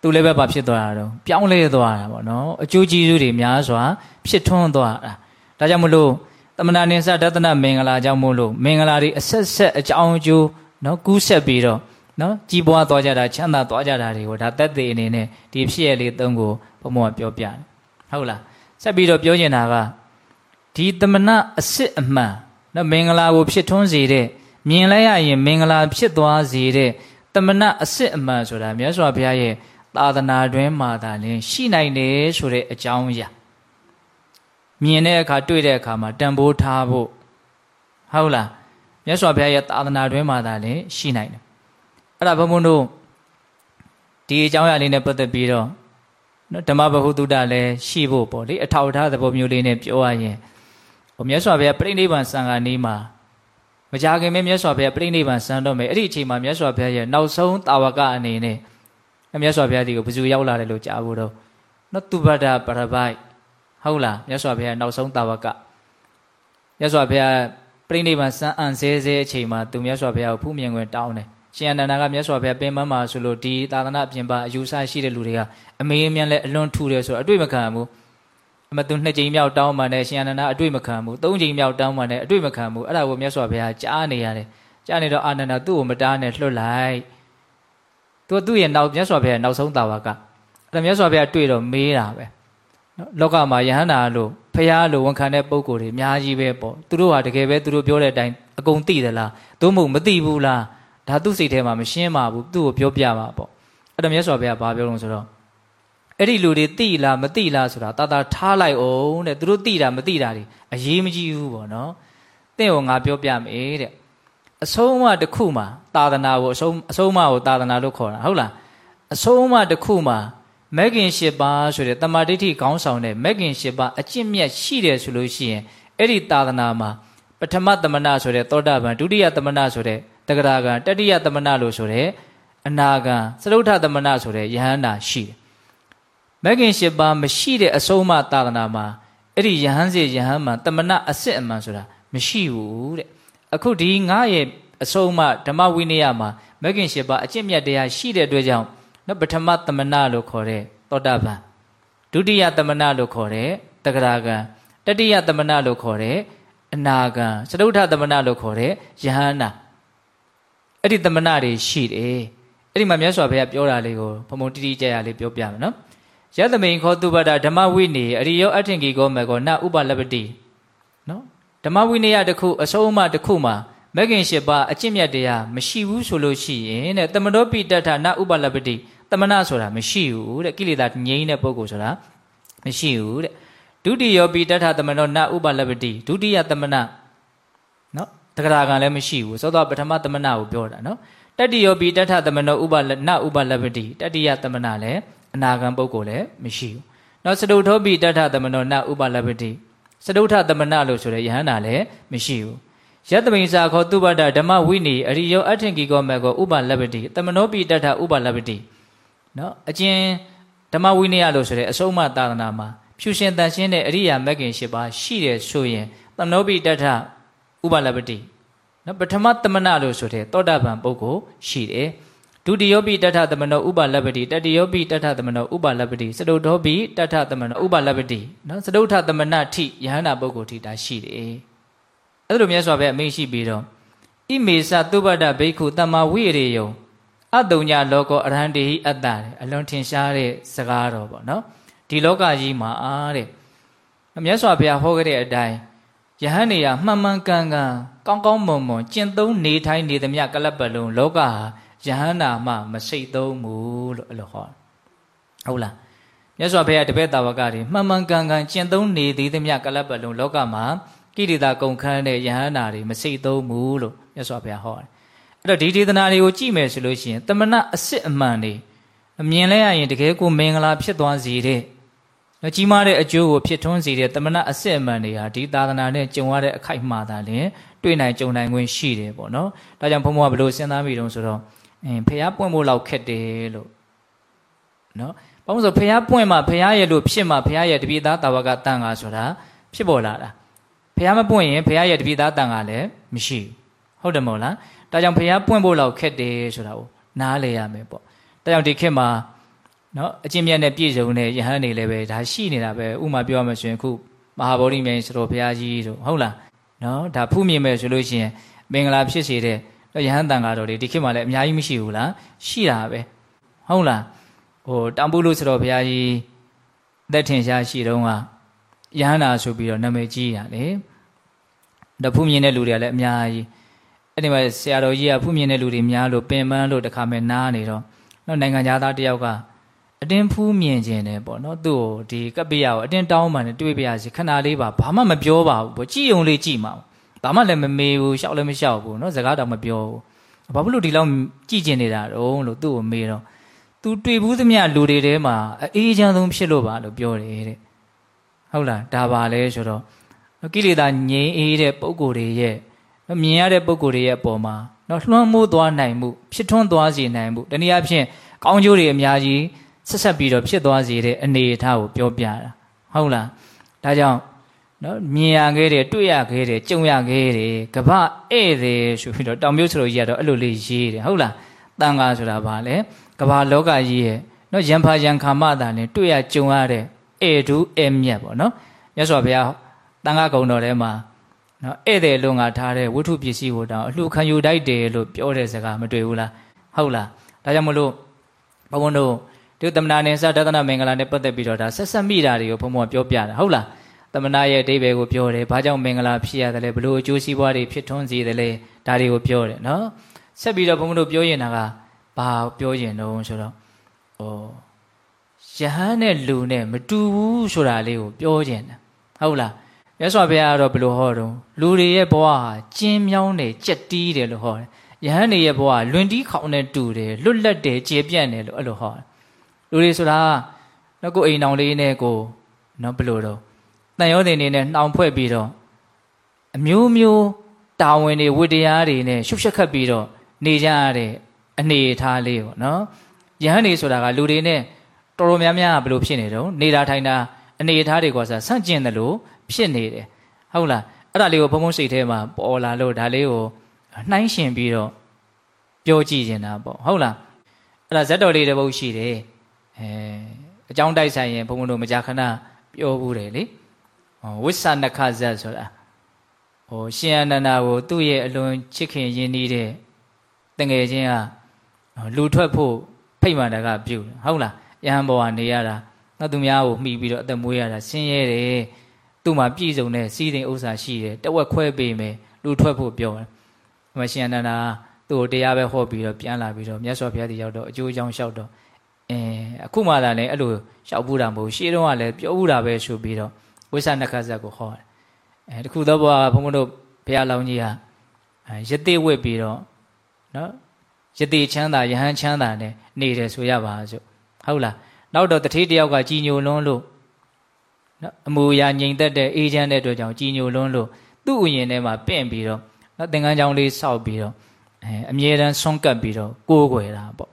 သူလည်းပဲဘာဖြစ်သွားတာတော့ပြောင်းလဲသွားတာပေါ့နော်အကျိုးကျေးဇူးတွေများစွာဖြစ်ထွန်းသွားတာဒါကြောင့်မလို့သမဏနိစ္စဒသနမင်္ဂလာကြောင့်မို့လို့မင်္ဂလာတွေအဆက်ဆက်အကြောင်းအကျိုးနော်ကူးဆက်ပြီးတော့နော်ကြီးပွားသွားကြတာချမ်းသာသွားကြတာတွေကိုဒါတက်သေးအနေနဲ့ဒီဖြစ်ရလေးသုံးကိုဘုံဘုံကပြောပြတယ်ဟုတ်လားဆက်ပြီးတော့ပြောချင်တာကဒီသမဏအစ်စ်အမှန် နော်မင်္ဂလာကိုဖြစ်ထွန်းစေတဲ့မြင်လိုက်ရရင်မင်္ဂလာဖြစ်သွားစေတဲ့သမဏအစ်စ်အမှန်ဆိုတာမြတ်စွာဘုရားရဲ့သာသနာတွင်မှာသာလင်ရှိနိုင်တယ်ဆိုတဲ့အကြောင်းအရာမြင်တဲ့အခါတွေ့တဲ့အခါမှာတန်ဖိုးထားဖို့ဟုတ်လားမြတ်စွာဘုရားရဲ့သာသနာတွင်မှာသာလင်ရှိနိုင်တယ်အဲ့ဒါဘုံဘုံတို့ဒီအကြောင်းအရာလေးနဲ့ပတ်သက်ပြီးတော့နော်ဓမ္မဗဟုသုတလည်းရှိဖို့ပေါ့လေအထောက်အထားသဘောမျိုးလေးနဲ့ပြောရရင် ဟိုမြတ်စွာဘုရားပြိဋိဘံစံဃာနီးမှာမကြခင်မဲမြတ်စွာဘုရားပြိဋိဘံစံတော့မယ်အဲ့ဒီအချိန်မှာမြတ်စွာဘုရားရဲ့နောက်ဆုံးတာဝကအနေနဲ့မြတ်စွာဘုရားဒီကိုဘယ်သူရောက်လာတယ်လို့ကြားဖို့တော့နော်သူဘဒ္ဒပရပိုက်ဟုတ်လားမြတ်စွာဘုရားနောက်ဆုံးတာဝကမြတ်စွာဘုရားပြိဋိဘံစံအံစဲစဲအချိန်မှာသူမြတ်စွာဘုရားကိုဖူးမြင်ခွင့်တောင်းတယ်ရှင်အနန္ဒာကမြတ်စွာဘုရားပင်မမှာဆိုလို့ဒီသာသနာအပြင်ပါအယူဆရှိတဲ့လူတွေကအမေးအမြန်းလဲအလွန်ထူတယ်ဆိုတော့အတွေ့မခံဘူး အမသူနှစ်ကြိမ်မြောက်တောင်းမှနဲ့ရှင်အနန္ဒာအတွေ့မခံဘူးသုံးကြိမ်မြောက်တောင်းမှနဲ့အတွေ့မခံဘူးအဲ့ဒါကိုမြတ်စွာဘုရားကြားနေရတယ်ကြားနေတော့အာနန္ဒာသူ့ကိုမတားနဲ့လွတ်လိုက်သူသူ့ရဲ့နောက်မြတ်စွာဘုရားနောက်ဆုံးတာဝကအဲ့ဒါမြတ်စွာဘုရားတွေ့တော့မေးတာပဲနော်လောကမှာယဟန္တာလို့ဖះလို့ဝန်ခံတဲ့ပုံကိုယ်တွေအများကြီးပဲပေါ့သူတို့ဟာတကယ်ပဲသူတို့ပြောတဲ့အတိုင်းအကုန်သိသလားသို့မဟုတ်မသိဘူးလားဒါသူ့စိတ်ထဲမှာမရှင်းပါဘူးသူ့ကိုပြောပြပါပေါ့အဲ့တော့မြတ်စွာဘုရားဘာပြောလို့ဆိုတော့ အဲ့ဒီလူတွေသိလားမသိလားဆိုတာတာတာထားလိုက်အောင်တဲ့သူတို့သိတာမသိတာတွေအရေးမကြီးဘူးပေါ့နော်တင့်ကိုငါပြောပြမယ်တဲ့အဆုံးအမတစ်ခုမှာသာသနာကိုအဆုံးအဆုံးအမကိုသာသနာလို့ခေါ်တာဟုတ်လားအဆုံးအမတစ်ခုမှာမဂ်ကင်၈ပါးဆိုတဲ့တမာဒိဋ္ဌိခေါင်းဆောင်တဲ့မဂ်ကင်၈ပါးအကျင့်မြတ်ရှိတယ်ဆိုလို့ရှိရင်အဲ့ဒီသာသနာမှာဘပထမသမဏဆိုတဲ့သောတာပန်ဒုတိယသမဏဆိုတဲ့တဂရဂံတတိယသမဏလို့ဆိုတဲ့အနာဂံသရုဋ္ဌသမဏဆိုတဲ့ယဟန္တာရှိတယ် မဂ်ခင်၈ပါးမရှိတဲ့အဆုံးအမသာသနာမှာအဲ့ဒီယဟန်စီယဟန်မှာတမဏအစစ်အမှန်ဆိုတာမရှိဘူးတဲ့အခုဒီငါရဲ့အဆုံးအမဓမ္မဝိနည်းမှာမဂ်ခင်၈ပါးအကျင့်မြတ်တရားရှိတဲ့အတွက်ကြောင့်နော်ပထမတမဏလို့ခေါ်တဲ့သောတာပန်ဒုတိယတမဏလို့ခေါ်တဲ့တဂရဂံတတိယတမဏလို့ခေါ်တဲ့အနာဂံစတုထတမဏလို့ခေါ်တဲ့ယဟန္တာအဲ့ဒီတမဏတွေရှိတယ်အဲ့ဒီမှာမြတ်စွာဘုရားပြောတာလေးကိုဘုံဘုံတိတိကျကျလေးပြောပြမယ်နော် ယသမိန်ခောတုပဒဓမ္မဝိနေအရိယောအထင်ကြီးကောမေကောနဥပလပတိနော်ဓမ္မဝိနည်းတစ်ခုအဆုံးအမတစ်ခုမှာမဂ်ခင်၈ပါးအကျင့်မြတ်တရားမရှိဘူးဆိုလို့ရှိရင်တဲ့တမနောပိတ္ထနဥပလပတိတမနာဆိုတာမရှိဘူးတဲ့ကိလေသာငြိမ်းတဲ့ပုဂ္ဂိုလ်ဆိုတာမရှိဘူးတဲ့ဒုတိယပိတ္ထသမနောနဥပလပတိဒုတိယသမနာနော်တဂရကံလည်းမရှိဘူးသောသောပထမသမနာကိုပြောတာနော်တတိယပိတ္ထသမနောဥပလနဥပလပတိတတိယသမနာလည်း အနာဂံပုဂ္ဂိုလ်လည်းမရှိဘူးနောက်စတုထောပိတ္ထသမနောနဥပလပတိစတုထသမနာလို့ဆိုတဲ့ယဟန္တာလည်းမရှိဘူးယတမိန်စာခောသူပတ္တဓမ္မဝိနေအရိယောအထင်ကြီးကောမေကောဥပလပတိတမနောပိတ္ထဥပလပတိနော်အကျဉ်ဓမ္မဝိနည်းလို့ဆိုတဲ့အဆုံးအမသာသနာမှာဖြူရှင်တန်ရှင်းတဲ့အရိယာမဂ်ခင်၈ပါးရှိတယ်ဆိုရင်သမနောပိတ္ထဥပလပတိနော်ပထမသမဏလို့ဆိုတဲ့သောတာပန်ပုဂ္ဂိုလ်ရှိတယ် ဒုတိယပိတ္ထသမနောဥပလပတိတတိယပိတ္ထသမနောဥပလပတိစတုထောပိတ္ထသမနောဥပလပတိနော်စတုထသမဏထိယဟန္တာပုဂ္ဂိုလ်ထိဒါရှိတယ်အဲ့လိုမြတ်စွာဘုရားအမိန့်ရှိပြီးတော့ဣမေသသုဘဒ္ဒဘိက္ခုတမ္မာဝိရေယုံအတုံညာလောကောအရဟံတေဟိအတ္တတဲ့အလွန်ထင်ရှားတဲ့စကားတော်ပေါ့နော်ဒီလောကကြီးမှာအားတဲ့မြတ်စွာဘုရားဟောခဲ့တဲ့အတိုင်းယဟန်နေရမှန်မှန်ကန်ကန်ကောင်းကောင်းမွန်မွန်ကျင့်သုံးနေထိုင်နေသမျှကလပ်ပလုံးလောကဟာ ယဟန္တာမှမစိတ်သုံးဘူးလို့အဲ့လိုဟောဟုတ်လားမြတ်စွာဘုရားတပည့်တာဝကတွေမှန်မှန်ကန်ကန်ကျင့်သုံးနေသေးသမျှကလပ်ပလုံးလောကမှာကိရိတာကုန်ခန်းတဲ့ယဟန္တာတွေမစိတ်သုံးဘူးလို့မြတ်စွာဘုရားဟောတယ်အဲ့တော့ဒီဒေသနာတွေကိုကြည့်မယ်ဆိုလို့ရှိရင်တမနာအစ်စ်အမှန်တွေအမြင်လဲရရင်တကယ်ကိုမင်္ဂလာဖြစ်သွားစေတဲ့နော်ကြီးမားတဲ့အကျိုးကိုဖြစ်ထွန်းစေတဲ့တမနာအစ်စ်အမှန်တွေဟာဒီသာသနာနဲ့ကြုံရတဲ့အခိုက်အမာသာလင်တွေ့နိုင်ကြုံနိုင်ခွင့်ရှိတယ်ပေါ့နော်ဒါကြောင့်ဘုံဘုံကဘလို့စဉ်းစားမိတုံးဆိုတော့ အင်းဖះပွင့်ဖို့လောက်ခက်တယ်လို့နော်ဘာလို့ဆိုဖះပွင့်မှဖះရဲ့လို့ဖြစ်မှဖះရဲ့တပိသားတာဝကတန်ခါဆိုတာဖြစ်ပေါ်လာတာဖះမပွင့်ရင်ဖះရဲ့တပိသားတန်ခါလည်းမရှိဘူးဟုတ်တယ်မဟုတ်လားဒါကြောင့်ဖះပွင့်ဖို့လောက်ခက်တယ်ဆိုတာကိုနားလေရမယ်ပေါ့ဒါကြောင့်ဒီခေတ်မှာနော်အကျင့်မြတ်နဲ့ပြည့်စုံတဲ့ယဟန်တွေလည်းပဲဒါရှိနေတာပဲဥမာပြောရမယ်ဆိုရင်ခုမဟာဗောဓိမြိုင်စတော်ဘုရားကြီးတို့ဟုတ်လားနော်ဒါဖူးမြင်မယ်ဆိုလို့ရှိရင်မင်္ဂလာဖြစ်စေတဲ့ ယဟန်တန်ဃာတော်တွေဒီခေတ်မှာလည်းအများကြီးမရှိဘူးလားရှိတာပဲဟုတ်လားဟိုတောင်ပုလို့စတော်ဘုရားကြီးသက်ထင်ရှားရှိတုန်းကယဟန်နာဆိုပြီးတော့နာမည်ကြီးတာလေတဖူးမြင်တဲ့လူတွေကလည်းအများကြီးအဲ့ဒီမှာဆရာတော်ကြီးကဖူးမြင်တဲ့လူတွေများလို့ပင်ပန်းလို့တခါမဲ့နားနေတော့နော်နိုင်ငံသားတယောက်ကအတင်းဖူးမြင်ခြင်းတယ်ပေါ့နော်သူ့ကိုဒီကပ္ပိယကိုအတင်းတောင်းမှန်းတွေ့ပြရစီခဏလေးပါဘာမှမပြောပါဘူးပေါ့ကြည်ုံလေးကြည်မှာ ဘာမှလည်းမမေးဘူးရှောက်လည်းမရှောက်ဘူးနော်စကားတောင်မပြောဘူးဘာဖြစ်လို့ဒီလောက်ကြည်ကျင်နေတာတော့လို့သူ့ကိုမေးတော့သူတွေ့ဘူးသမျှလူတွေထဲမှာအေးချမ်းဆုံးဖြစ်လို့ပါလို့ပြောတယ်တဲ့ဟုတ်လားဒါပါလဲဆိုတော့ကိလေသာငြိမ်းအေးတဲ့ပုံကိုယ်တွေရဲ့မြင်ရတဲ့ပုံကိုယ်တွေရဲ့အပေါ်မှာနော်လွှမ်းမိုးသွားနိုင်မှုဖြစ်ထွန်းသွားစေနိုင်မှုတနည်းအားဖြင့်ကောင်းကျိုးတွေအများကြီးဆက်ဆက်ပြီးတော့ဖြစ်သွားစေတဲ့အနေအထားကိုပြောပြတာဟုတ်လားဒါကြောင့် နော်မြင်ရခဲ့တယ်တွေ့ရခဲ့တယ်ကြုံရခဲ့တယ်ကပဧည့်တယ်ဆိုပြီးတော့တောင်မြို့ဆိုလို့ကြီးကတော့အဲ့လိုလေးရေးတယ်ဟုတ်လားတန်ခါဆိုတာဘာလဲကဘာလောကကြီးရဲ့နော်ရံဖာရံခါမတာနဲ့တွေ့ရကြုံရတဲ့ဧတုဧမြတ်ပေါ့နော်မြတ်စွာဘုရားတန်ခါကုံတော်ထဲမှာနော်ဧည့်သည်လုံငါထားတဲ့ဝိထုပစ္စည်းကိုတောင်အလှခံယူတိုက်တယ်လို့ပြောတဲ့စကားမတွေ့ဘူးလားဟုတ်လားဒါကြောင့်မလို့ဘုန်းဘုန်းတို့ဒီသမဏနေစတသနာမင်္ဂလာနဲ့ပတ်သက်ပြီးတော့ဒါဆက်ဆက်မိတာတွေကိုဘုန်းဘုန်းပြောပြတာဟုတ်လား သမဏရဲ့အတိဘယ်ကိုပြောတယ်ဘာကြောင့်မင်္ဂလာဖြစ်ရတယ်လဲဘလို့အကျိုးစီးပွားတွေဖြစ်ထွန်းစေတယ်လဲဒါတွေကိုပြောတယ်နော်ဆက်ပြီးတော့ဘုန်းဘုန်းတို့ပြောရင်တာကဘာပြောရင်တော့ဆိုတော့ဩယဟန်နဲ့လူနဲ့မတူဘူးဆိုတာလေးကိုပြောခြင်းတာဟုတ်လားမြတ်စွာဘုရားကတော့ဘယ်လိုဟောတော့လူတွေရဲ့ဘဝဟာကျင်းမြောင်းတယ်ကြက်တီးတယ်လို့ဟောတယ်ယဟန်တွေရဲ့ဘဝလွင်တီးခေါင်နဲ့တူတယ်လွတ်လပ်တယ်ကျေပြန့်တယ်လို့အဲ့လိုဟောတယ်လူတွေဆိုတာတော့ကိုအိမ်အောင်လေးနဲ့ကိုနော်ဘယ်လိုတော့ တန်ရောတင်နေနဲ့နှောင်ဖွဲ့ပြီးတော့အမျိုးမျိုးတာဝန်တွေဝတ္တရားတွေနဲ့ရှုပ်ရှက်ခတ်ပြီးတော့နေကြရတဲ့အနေအထားလေးပေါ့နော်ယဟန်နေဆိုတာကလူတွေနဲ့တော်တော်များများဘယ်လိုဖြစ်နေတော့နေတာထိုင်တာအနေအထားတွေကဆိုဆန့်ကျင်တယ်လို့ဖြစ်နေတယ်ဟုတ်လားအဲ့ဒါလေးကိုဘုံဘုံစိတ်ထဲမှာပေါ်လာလို့ဒါလေးကိုနှိုင်းရှင်ပြီးတော့ပြောကြည့်နေတာပေါ့ဟုတ်လားအဲ့ဒါဇက်တော်လေးတစ်ပုဒ်ရှိတယ်အဲအကြောင်းတိုက်ဆိုင်ရင်ဘုံဘုံတို့မကြာခဏပြောဘူးတယ်လေ ဝိသနခဇတ်ဆိုတာဟိုရှင်အနန္ဒာကိုသူ့ရဲ့အလွန်ချစ်ခင်ရင်းနှီးတဲ့တငယ်ချင်းကလူထွက်ဖို့ဖိတ်မှန်တာကပြုဟုတ်လားယဟန်ဘောကနေရတာနောက်သူများကိုမှီပြီးတော့အသက်မွေးရတာဆင်းရဲတယ်သူ့မှာပြည့်စုံတဲ့စီးစိမ်ဥစ္စာရှိတယ်တဝက်ခွဲပေးမယ်လူထွက်ဖို့ပြောတယ်အမရှင်အနန္ဒာသူ့ကိုတရားပဲဟောပြီးတော့ပြန်လာပြီးတော့မြတ်စွာဘုရားတည်ရောက်တော့အကျိုးအကြောင်းလျှောက်တော့အဲအခုမှသာလည်းအဲ့လိုလျှောက်ဘူးတာမဟုတ်ရှေးတုန်းကလည်းပြောဘူးတာပဲဆိုပြီးတော့ ဝိသနခဇတ်ကိုဟောတယ်အဲတခုတော့ဘုရားဘုန်းဘုန်းတို့ဘုရားလောင်းကြီးဟာရတိဝစ်ပြီးတော့နော်ယတိချမ်းသာယဟန်ချမ်းသာနဲ့နေတယ်ဆိုရပါစို့ဟုတ်လားနောက်တော့တတိတယောက်ကကြီးညိုလွန်းလို့နော်အမူအရာငြိမ်သက်တဲ့အေးချမ်းတဲ့အတွက်ကြောင့်ကြီးညိုလွန်းလို့သူ့ဥယျာဉ်ထဲမှာပင့်ပြီးတော့နော်သင်္ကန်းချောင်းလေးစောက်ပြီးတော့အဲအမြဲတမ်းဆွန့်ကပ်ပြီးတော့ကိုးကွယ်တာပေါ့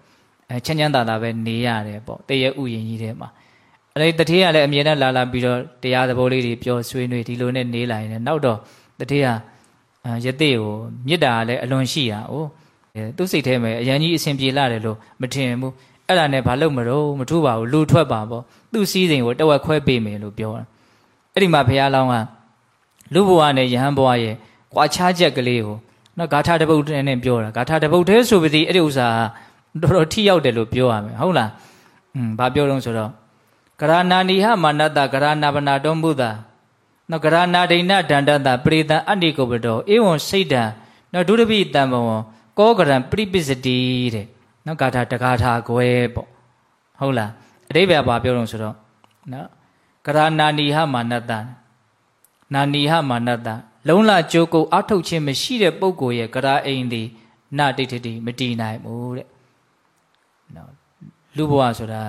အဲချမ်းချမ်းသာသာပဲနေရတယ်ပေါ့တရဲ့ဥယျာဉ်ကြီးထဲမှာ အဲ့ဒီတတိကလည်းအမြဲတမ်းလာလာပြီးတော့တရားသဘောလေးတွေပြောဆွေးနွေးဒီလိုနဲ့နေလာရင်လည်းနောက်တော့တတိကယတိကိုမေတ္တာလည်းအလွန်ရှိတာ哦သူ့စိတ်ထဲမှာအရန်ကြီးအစဉ်ပြေလာတယ်လို့မထင်ဘူးအဲ့ဒါနဲ့ဘာလို့မတော့မထူပါဘူးလူထွက်ပါပေါ့သူ့စည်းစိမ်ကိုတဝက်ခွဲပေးမယ်လို့ပြောတာအဲ့ဒီမှာဘုရားလောင်းကလူဘဝနဲ့ယဟန်ဘဝရဲ့ကွာခြားချက်ကလေးကိုနော်ဂါထာတပုတ်နဲ့ပြောတာဂါထာတပုတ်သေးဆိုပြီးအဲ့ဒီဥစ္စာတော်တော်ထိရောက်တယ်လို့ပြောရမယ်ဟုတ်လားอืมဘာပြောတော့ဆိုတော့ ကရဏာနိဟမာနတကရဏဗနာတောမုဒ္ဒနော်ကရဏာဒိဏဒန္တတပရိသံအတ္တိကုပ္ပတောဧဝံစိတ်တံနော်ဒုရပိတံဘဝကောကရံပရိပစ္စတိတဲ့နော်ဂါထာတဂါထာခွဲပေါ့ဟုတ်လားအတိပ္ပယ်ဘာပြောတော့ဆိုတော့နော်ကရဏာနိဟမာနတနာနိဟမာနတလုံးလကြိုးကုပ်အထုတ်ခြင်းမရှိတဲ့ပုဂ္ဂိုလ်ရဲ့ကရာအိမ်ဒီနတိဋ္ဌိမတည်နိုင်ဘူးတဲ့နော်လူဘဝဆိုတာ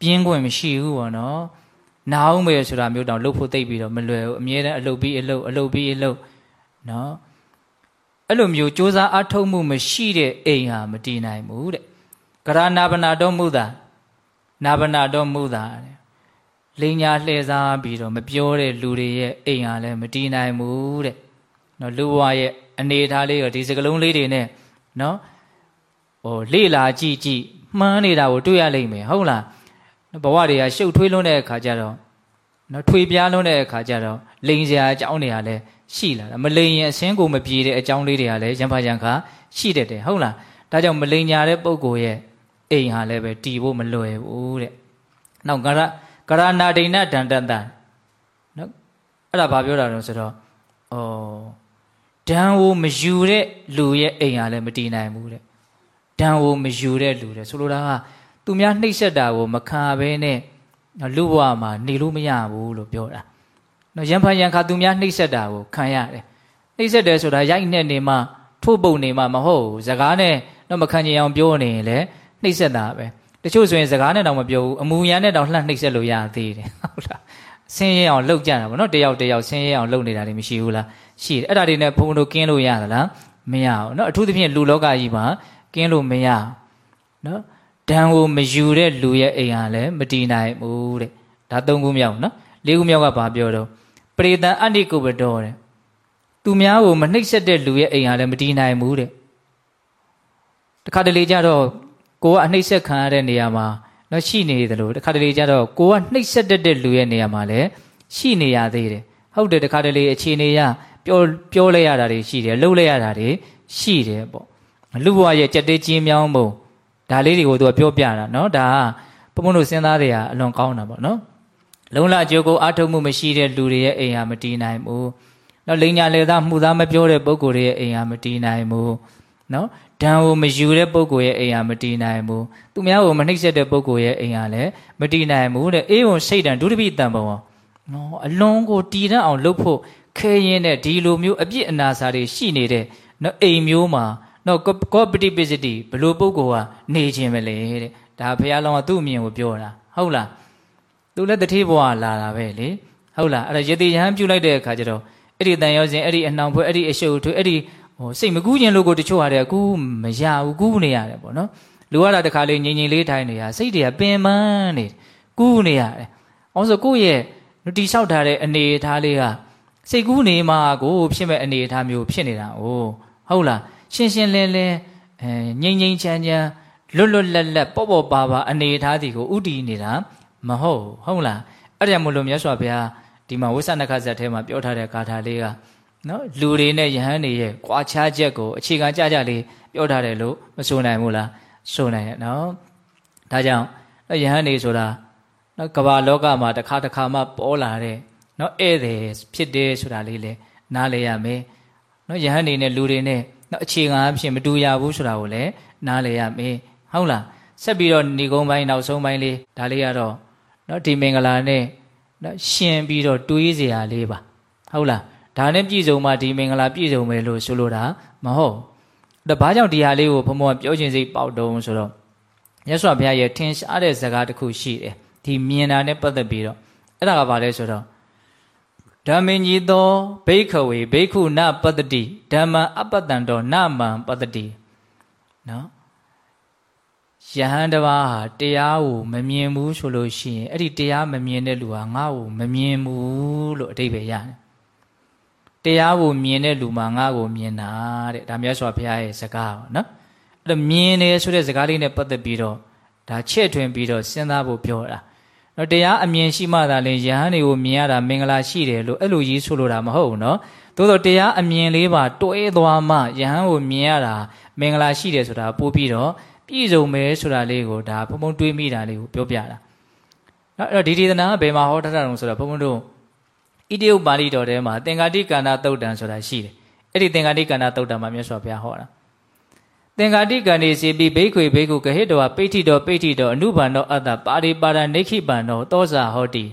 ပြင်းခွင့်မရှိဘူးပေါ့နော်နာအောင်ပဲဆိုတာမျိုးတောင်လှုပ်ဖို့သိပြီးတော့မလွယ်ဘူးအမြဲတမ်းအလုပ်ပြီးအလုပ်အလုပ်ပြီးအလုပ်နော်အဲ့လိုမျိုးစ조사အထုတ်မှုမရှိတဲ့အိမ်ဟာမတည်နိုင်ဘူးတဲ့ကရနာဘနာတော်မူတာနာဘနာတော်မူတာတဲ့လိန်ညာလှည့်စားပြီးတော့မပြောတဲ့လူတွေရဲ့အိမ်ဟာလည်းမတည်နိုင်ဘူးတဲ့နော်လူဘဝရဲ့အနေအထားလေးရောဒီစကလုံးလေးတွေနဲ့နော်ဟိုလေ့လာကြည့်ကြည့်မှန်းနေတာကိုတွေ့ရလိမ့်မယ်ဟုတ်လား ဘဝတွေကရှုပ်ထွေးလွန်းတဲ့အခါကျတော့နော်ထွေပြားလွန်းတဲ့အခါကျတော့လိန်စရာအကြောင်းတွေကလည်းရှိလာတာမလိန်ရင်အစင်းကိုမပြေတဲ့အကြောင်းလေးတွေကလည်းရံဖာရံခါရှိတတ်တယ်ဟုတ်လားဒါကြောင့်မလိန်ညာတဲ့ပုံကိုရဲ့အိမ်ဟာလည်းပဲတီဖို့မလွယ်ဘူးတဲ့နောက်ကရကရဏာဒိဏဒန္တတနော်အဲ့ဒါဘာပြောတာလဲဆိုတော့ဩဒံကိုမယူတဲ့လူရဲ့အိမ်ဟာလည်းမတည်နိုင်ဘူးတဲ့ဒံကိုမယူတဲ့လူတဲ့ဆိုလိုတာက သူများနှိပ်စက်တာကိုမခံဘဲနဲ့လူဘဝမှာနေလို့မရဘူးလို့ပြောတာနော်ရံဖန်ရံခါသူများနှိပ်စက်တာကိုခံရတယ်နှိပ်စက်တယ်ဆိုတာရိုက်နှက်နေမှထို့ပုံနေမှမဟုတ်ဘူးစကားနဲ့တော့မခံချင်အောင်ပြောနေရင်လည်းနှိပ်စက်တာပဲတချို့ဆိုရင်စကားနဲ့တောင်မပြောဘူးအမူအရာနဲ့တောင်လှမ်းနှိပ်စက်လို့ရသေးတယ်ဟုတ်လားဆင်းရဲအောင်လှုပ်ကြတာဗောနော်တယောက်တယောက်ဆင်းရဲအောင်လှုပ်နေတာတွေမရှိဘူးလားရှိတယ်အဲ့ဒါတွေနဲ့ဘုံတို့ကင်းလို့ရသလားမရဘူးနော်အထူးသဖြင့်လူလောကကြီးမှာကင်းလို့မရနော် ဒဏ်ကိုမယူတဲ့လူရဲ့အိမ်ဟာလည်းမတည်နိုင်ဘူးတဲ့ဒါသုံးခုမြောက်နော်လေးခုမြောက်ကဘာပြောတော့ပရိသံအတ္တိကုပ္ပတော်တဲ့သူများကိုမနှိပ်စက်တဲ့လူရဲ့အိမ်ဟာလည်းမတည်နိုင်ဘူးတဲ့တခါတလေကြတော့ကိုကအနှိပ်စက်ခံရတဲ့နေရာမှာနော်ရှိနေတယ်လို့တခါတလေကြတော့ကိုကနှိပ်စက်တတ်တဲ့လူရဲ့နေရာမှာလည်းရှိနေရသေးတယ်ဟုတ်တယ်တခါတလေအခြေအနေရပြောပြောလဲရတာတွေရှိတယ်လှုပ်လဲရတာတွေရှိတယ်ပေါ့လူဘဝရဲ့ကြက်တဲကျင်းမြောင်းပုံ ဒါလေးတွေကိုသူကပြောပြတာနော်ဒါကဘုံဘုံတို့စဉ်းစားတွေကအလွန်ကောင်းတာပေါ့နော်လုံလကြိုးကိုအထုတ်မှုမရှိတဲ့လူတွေရဲ့အိမ်ဟာမတည်နိုင်ဘူးနော်လိန်ညာလေသားမှုသားမပြောတဲ့ပုံကိုယ်တွေရဲ့အိမ်ဟာမတည်နိုင်ဘူးနော်ဒဏ်ကိုမယူတဲ့ပုံကိုယ်ရဲ့အိမ်ဟာမတည်နိုင်ဘူးသူများကိုမနှိပ်စက်တဲ့ပုံကိုယ်ရဲ့အိမ်ဟာလည်းမတည်နိုင်ဘူးတဲ့အေးုံရှိတ်တန်ဒုတိပိတန်ပုံနော်အလွန်ကိုတည်တတ်အောင်လုပ်ဖို့ခဲရင်တဲ့ဒီလိုမျိုးအပြစ်အနာစာတွေရှိနေတဲ့နော်အိမ်မျိုးမှာ နော် compatibility ဘလို့ပုဂ္ဂိုလ်ကနေခြင်းပဲလေတဲ့ဒါဘုရားလောင်းကသူ့အမြင်ကိုပြောတာဟုတ်လားသူလည်းတတိဘဝလာတာပဲလေဟုတ်လားအဲ့ဒါယတိယဟန်ပြုလိုက်တဲ့အခါကျတော့အဲ့ဒီတန်ရောစဉ်အဲ့ဒီအနှောင်ဖွဲ့အဲ့ဒီအရှုပ်ထွေးအဲ့ဒီဟိုစိတ်မကူးခြင်းလို့ကိုတချို့ဟာတဲ့အခုမရဘူးကူးနေရတယ်ပေါ့နော်လူရတာတခါလေးငြိမ်ငြိမ်လေးထိုင်နေရစိတ်တွေကပင်ပန်းနေကူးနေရတယ်အောင်ဆိုကိုယ့်ရဲ့တီလျှောက်ထားတဲ့အနေအထားလေးကစိတ်ကူးနေမှကိုဖြစ်မဲ့အနေအထားမျိုးဖြစ်နေတာ哦ဟုတ်လား ရှင်းရှင်းလင်းလင်းအဲငြိမ်ငြိမ်ချမ်းချမ်းလွတ်လွတ်လပ်လပ်ပေါ့ပေါ့ပါပါအနေအထားဒီကိုဥတည်နေတာမဟုတ်ဟုတ်လားအဲ့ဒါမို့လို့မြတ်စွာဘုရားဒီမှာဝိသနခဇတ်ထဲမှာပြောထားတဲ့ဂါထာလေးကနော်လူတွေနဲ့ယဟန်တွေရဲ့ကြွားချချက်ကိုအခြေခံကြကြလေးပြောထားတယ်လို့မဆိုနိုင်ဘူးလားဆိုနိုင်ရဲ့နော်ဒါကြောင့်ယဟန်တွေဆိုတာနော်ကမ္ဘာလောကမှာတစ်ခါတစ်ခါမှပေါ်လာတဲ့နော်ဧည့်သည်ဖြစ်တယ်ဆိုတာလေးလေနားလည်ရမယ်နော်ယဟန်တွေနဲ့လူတွေနဲ့ နော်အခြေခံအဖြစ်မတူရဘူးဆိုတာကိုလည်းနားလည်ရမယ်ဟုတ်လားဆက်ပြီးတော့ဏီကုံပိုင်းနောက်ဆုံးပိုင်းလေးဒါလေးကတော့နော်ဒီမင်္ဂလာနဲ့နော်ရှင်ပြီးတော့တွေးเสียရလေးပါဟုတ်လားဒါနဲ့ပြည့်စုံမှဒီမင်္ဂလာပြည့်စုံမယ်လို့ဆိုလိုတာမဟုတ်ဒါဘာကြောင့်ဒီဟာလေးကိုဘုံဘုံပြောခြင်းစိတ်ပေါက်တုံးဆိုတော့မြတ်စွာဘုရားရဲ့ထင်ရှားတဲ့ဇာတ်တစ်ခုရှိတယ်ဒီမြင်တာနဲ့ပတ်သက်ပြီးတော့အဲ့ဒါကဘာလဲဆိုတော့ ဓမ္မင်ကြီးသောဘိခဝေဘိက္ခုနပတ္တိဓမ္မအပတ္တံတော်နမံပတ္တိနော်ယဟန်တပါးဟာတရားကိုမမြင်ဘူးဆိုလို့ရှိရင်အဲ့ဒီတရားမမြင်တဲ့လူဟာငါ့ကိုမမြင်ဘူးလို့အတိပ္ပယ်ရတယ်တရားကိုမြင်တဲ့လူမှငါ့ကိုမြင်တာတဲ့ဒါမြတ်စွာဘုရားရဲ့စကားပေါ့နော်အဲ့တော့မြင်တယ်ဆိုတဲ့စကားလေးနဲ့ပတ်သက်ပြီးတော့ဒါချဲ့ထွင်ပြီးတော့စဉ်းစားဖို့ပြောတာ တော့တရားအမြင်ရှိမှသာလင်ယဟန်တွေကိုမြင်ရတာမင်္ဂလာရှိတယ်လို့အဲ့လိုကြီးဆိုလိုတာမဟုတ်ဘူးနော်သို့တော့တရားအမြင်လေးပါတွဲသွားမှယဟန်ကိုမြင်ရတာမင်္ဂလာရှိတယ်ဆိုတာပို့ပြီးတော့ပြည့်စုံမယ်ဆိုတာလေးကိုဒါဘုံဘုံတွေးမိတာလေးကိုပြောပြတာအဲ့တော့ဒီဒေသနာကဘယ်မှာဟောထားတာလဲဆိုတော့ဘုံဘုံတို့ဣတိယပါဠိတော်ထဲမှာသင်္ကာတိကန္နာတုတ်တံဆိုတာရှိတယ်အဲ့ဒီသင်္ကာတိကန္နာတုတ်တံမှာမြတ်စွာဘုရားဟောတာ သင်္ကာတိကံနေစီပိဘိခွေဘိကုကဟိတောပိဋ္ဌိတောပိဋ္ဌိတောအနုဘန္တောအတ္တပါရိပါရနိခိပန္တောသောဇာဟောတိ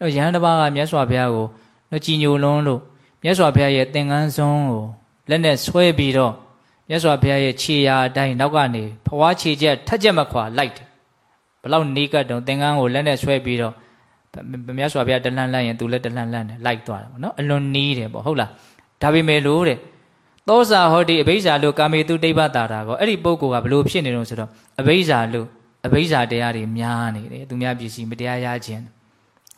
တော့ယဟန်တစ်ပါးကမြတ်စွာဘုရားကိုတော့ကြည်ညိုလွန်းလို့မြတ်စွာဘုရားရဲ့သင်္ကန်းဆုံးကိုလက်နဲ့ဆွဲပြီးတော့မြတ်စွာဘုရားရဲ့ခြေရာအတိုင်းနောက်ကနေဖွားခြေချက်ထက်ချက်မခွာလိုက်တယ်ဘလောက်နေကတုံသင်္ကန်းကိုလက်နဲ့ဆွဲပြီးတော့မြတ်စွာဘုရားတလှန့်လန့်ရင်သူလည်းတလှန့်လန့်တယ်လိုက်သွားတယ်ပေါ့နော်အလွန်နီးတယ်ပေါ့ဟုတ်လားဒါပေမဲ့လို့တဲ့ သောစာဟောတိအဘိဇာလို့ကာမေတုတိဗ္ဗတာတာကောအဲ့ဒီပုဂ္ဂိုလ်ကဘလို့ဖြစ်နေတော့ဆိုတော့အဘိဇာလို့အဘိဇာတရားတွေများနေတယ်သူများပစ္စည်းမတရားရခြင်း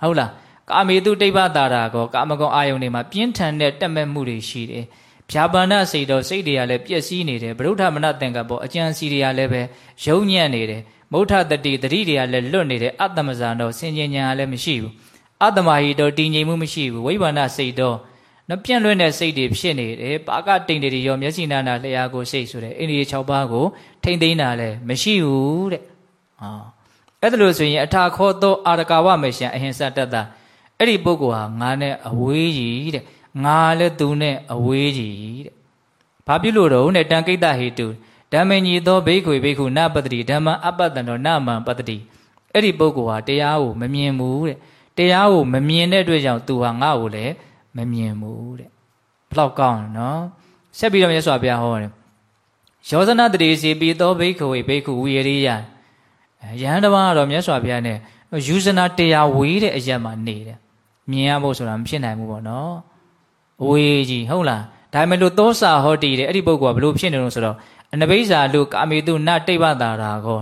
ဟုတ်လားကာမေတုတိဗ္ဗတာတာကောကာမဂုဏ်အာယုန်တွေမှာပြင်းထန်တဲ့တက်မဲ့မှုတွေရှိတယ်ဖြာပါဏစိတ်တော်စိတ်တွေကလည်းပျက်စီးနေတယ်ဗရုဒ္ဓမနသင်္ကပ္ပအကျံစီတွေကလည်းပဲယုံညံ့နေတယ်မௌထတတိတတိတွေကလည်းလွတ်နေတယ်အတ္တမဇာတော့စင်ကြင်ညာလည်းမရှိဘူးအတ္တမဟိတော့တည်ငြိမ်မှုမရှိဘူးဝိဘာဏစိတ်တော့ နော်ပြန့်လွင့်တဲ့စိတ်တွေဖြစ်နေတယ်ပါကတိန်တွေရောမျက်စိနာနာလျှာကိုစိတ်ဆိုတဲ့အိန္ဒိယ6ပါးကိုထိမ့်သိမ်းတာလည်းမရှိဘူးတဲ့ဟာအဲ့ဒါလို့ဆိုရင်အထာခောသောအာရကဝမေရှံအဟင်္စတတ္တအဲ့ဒီပုဂ္ဂိုလ်ဟာငါနဲ့အဝေးကြီးတဲ့ငါလည်းသူနဲ့အဝေးကြီးတဲ့ဘာဖြစ်လို့တော့နဲ့တန်ကိတ္တဟေတုဓမ္မညီသောဘိက္ခွေဘိက္ခုနပတ္တိဓမ္မအပတ္တနောနမံပတ္တိအဲ့ဒီပုဂ္ဂိုလ်ဟာတရားကိုမမြင်ဘူးတဲ့တရားကိုမမြင်တဲ့အတွက်ကြောင့်သူဟာငါ့ကိုလည်း မမြင်ဘူးတဲ့ဘလောက်ကောင်းနော်ဆက်ပြီးတော့မြတ်စွာဘုရားဟောတယ်ယောဇနတတိစီပိသောဘိက္ခဝေဘိက္ခုဝီရိယယဟန်တပါးကတော့မြတ်စွာဘုရားနဲ့ယူဇနာတရားဝေးတဲ့အရက်မှာနေတယ်မြင်ရဖို့ဆိုတာမဖြစ်နိုင်ဘူးပေါ့နော်အဝေးကြီးဟုတ်လားဒါပေမဲ့လို့သောစာဟောတီတဲ့အဲ့ဒီပုဂ္ဂိုလ်ကဘလို့ဖြစ်နေလို့ဆိုတော့အနဘိဇာလို့ကာမေတုနတိတ်ပတာတာကော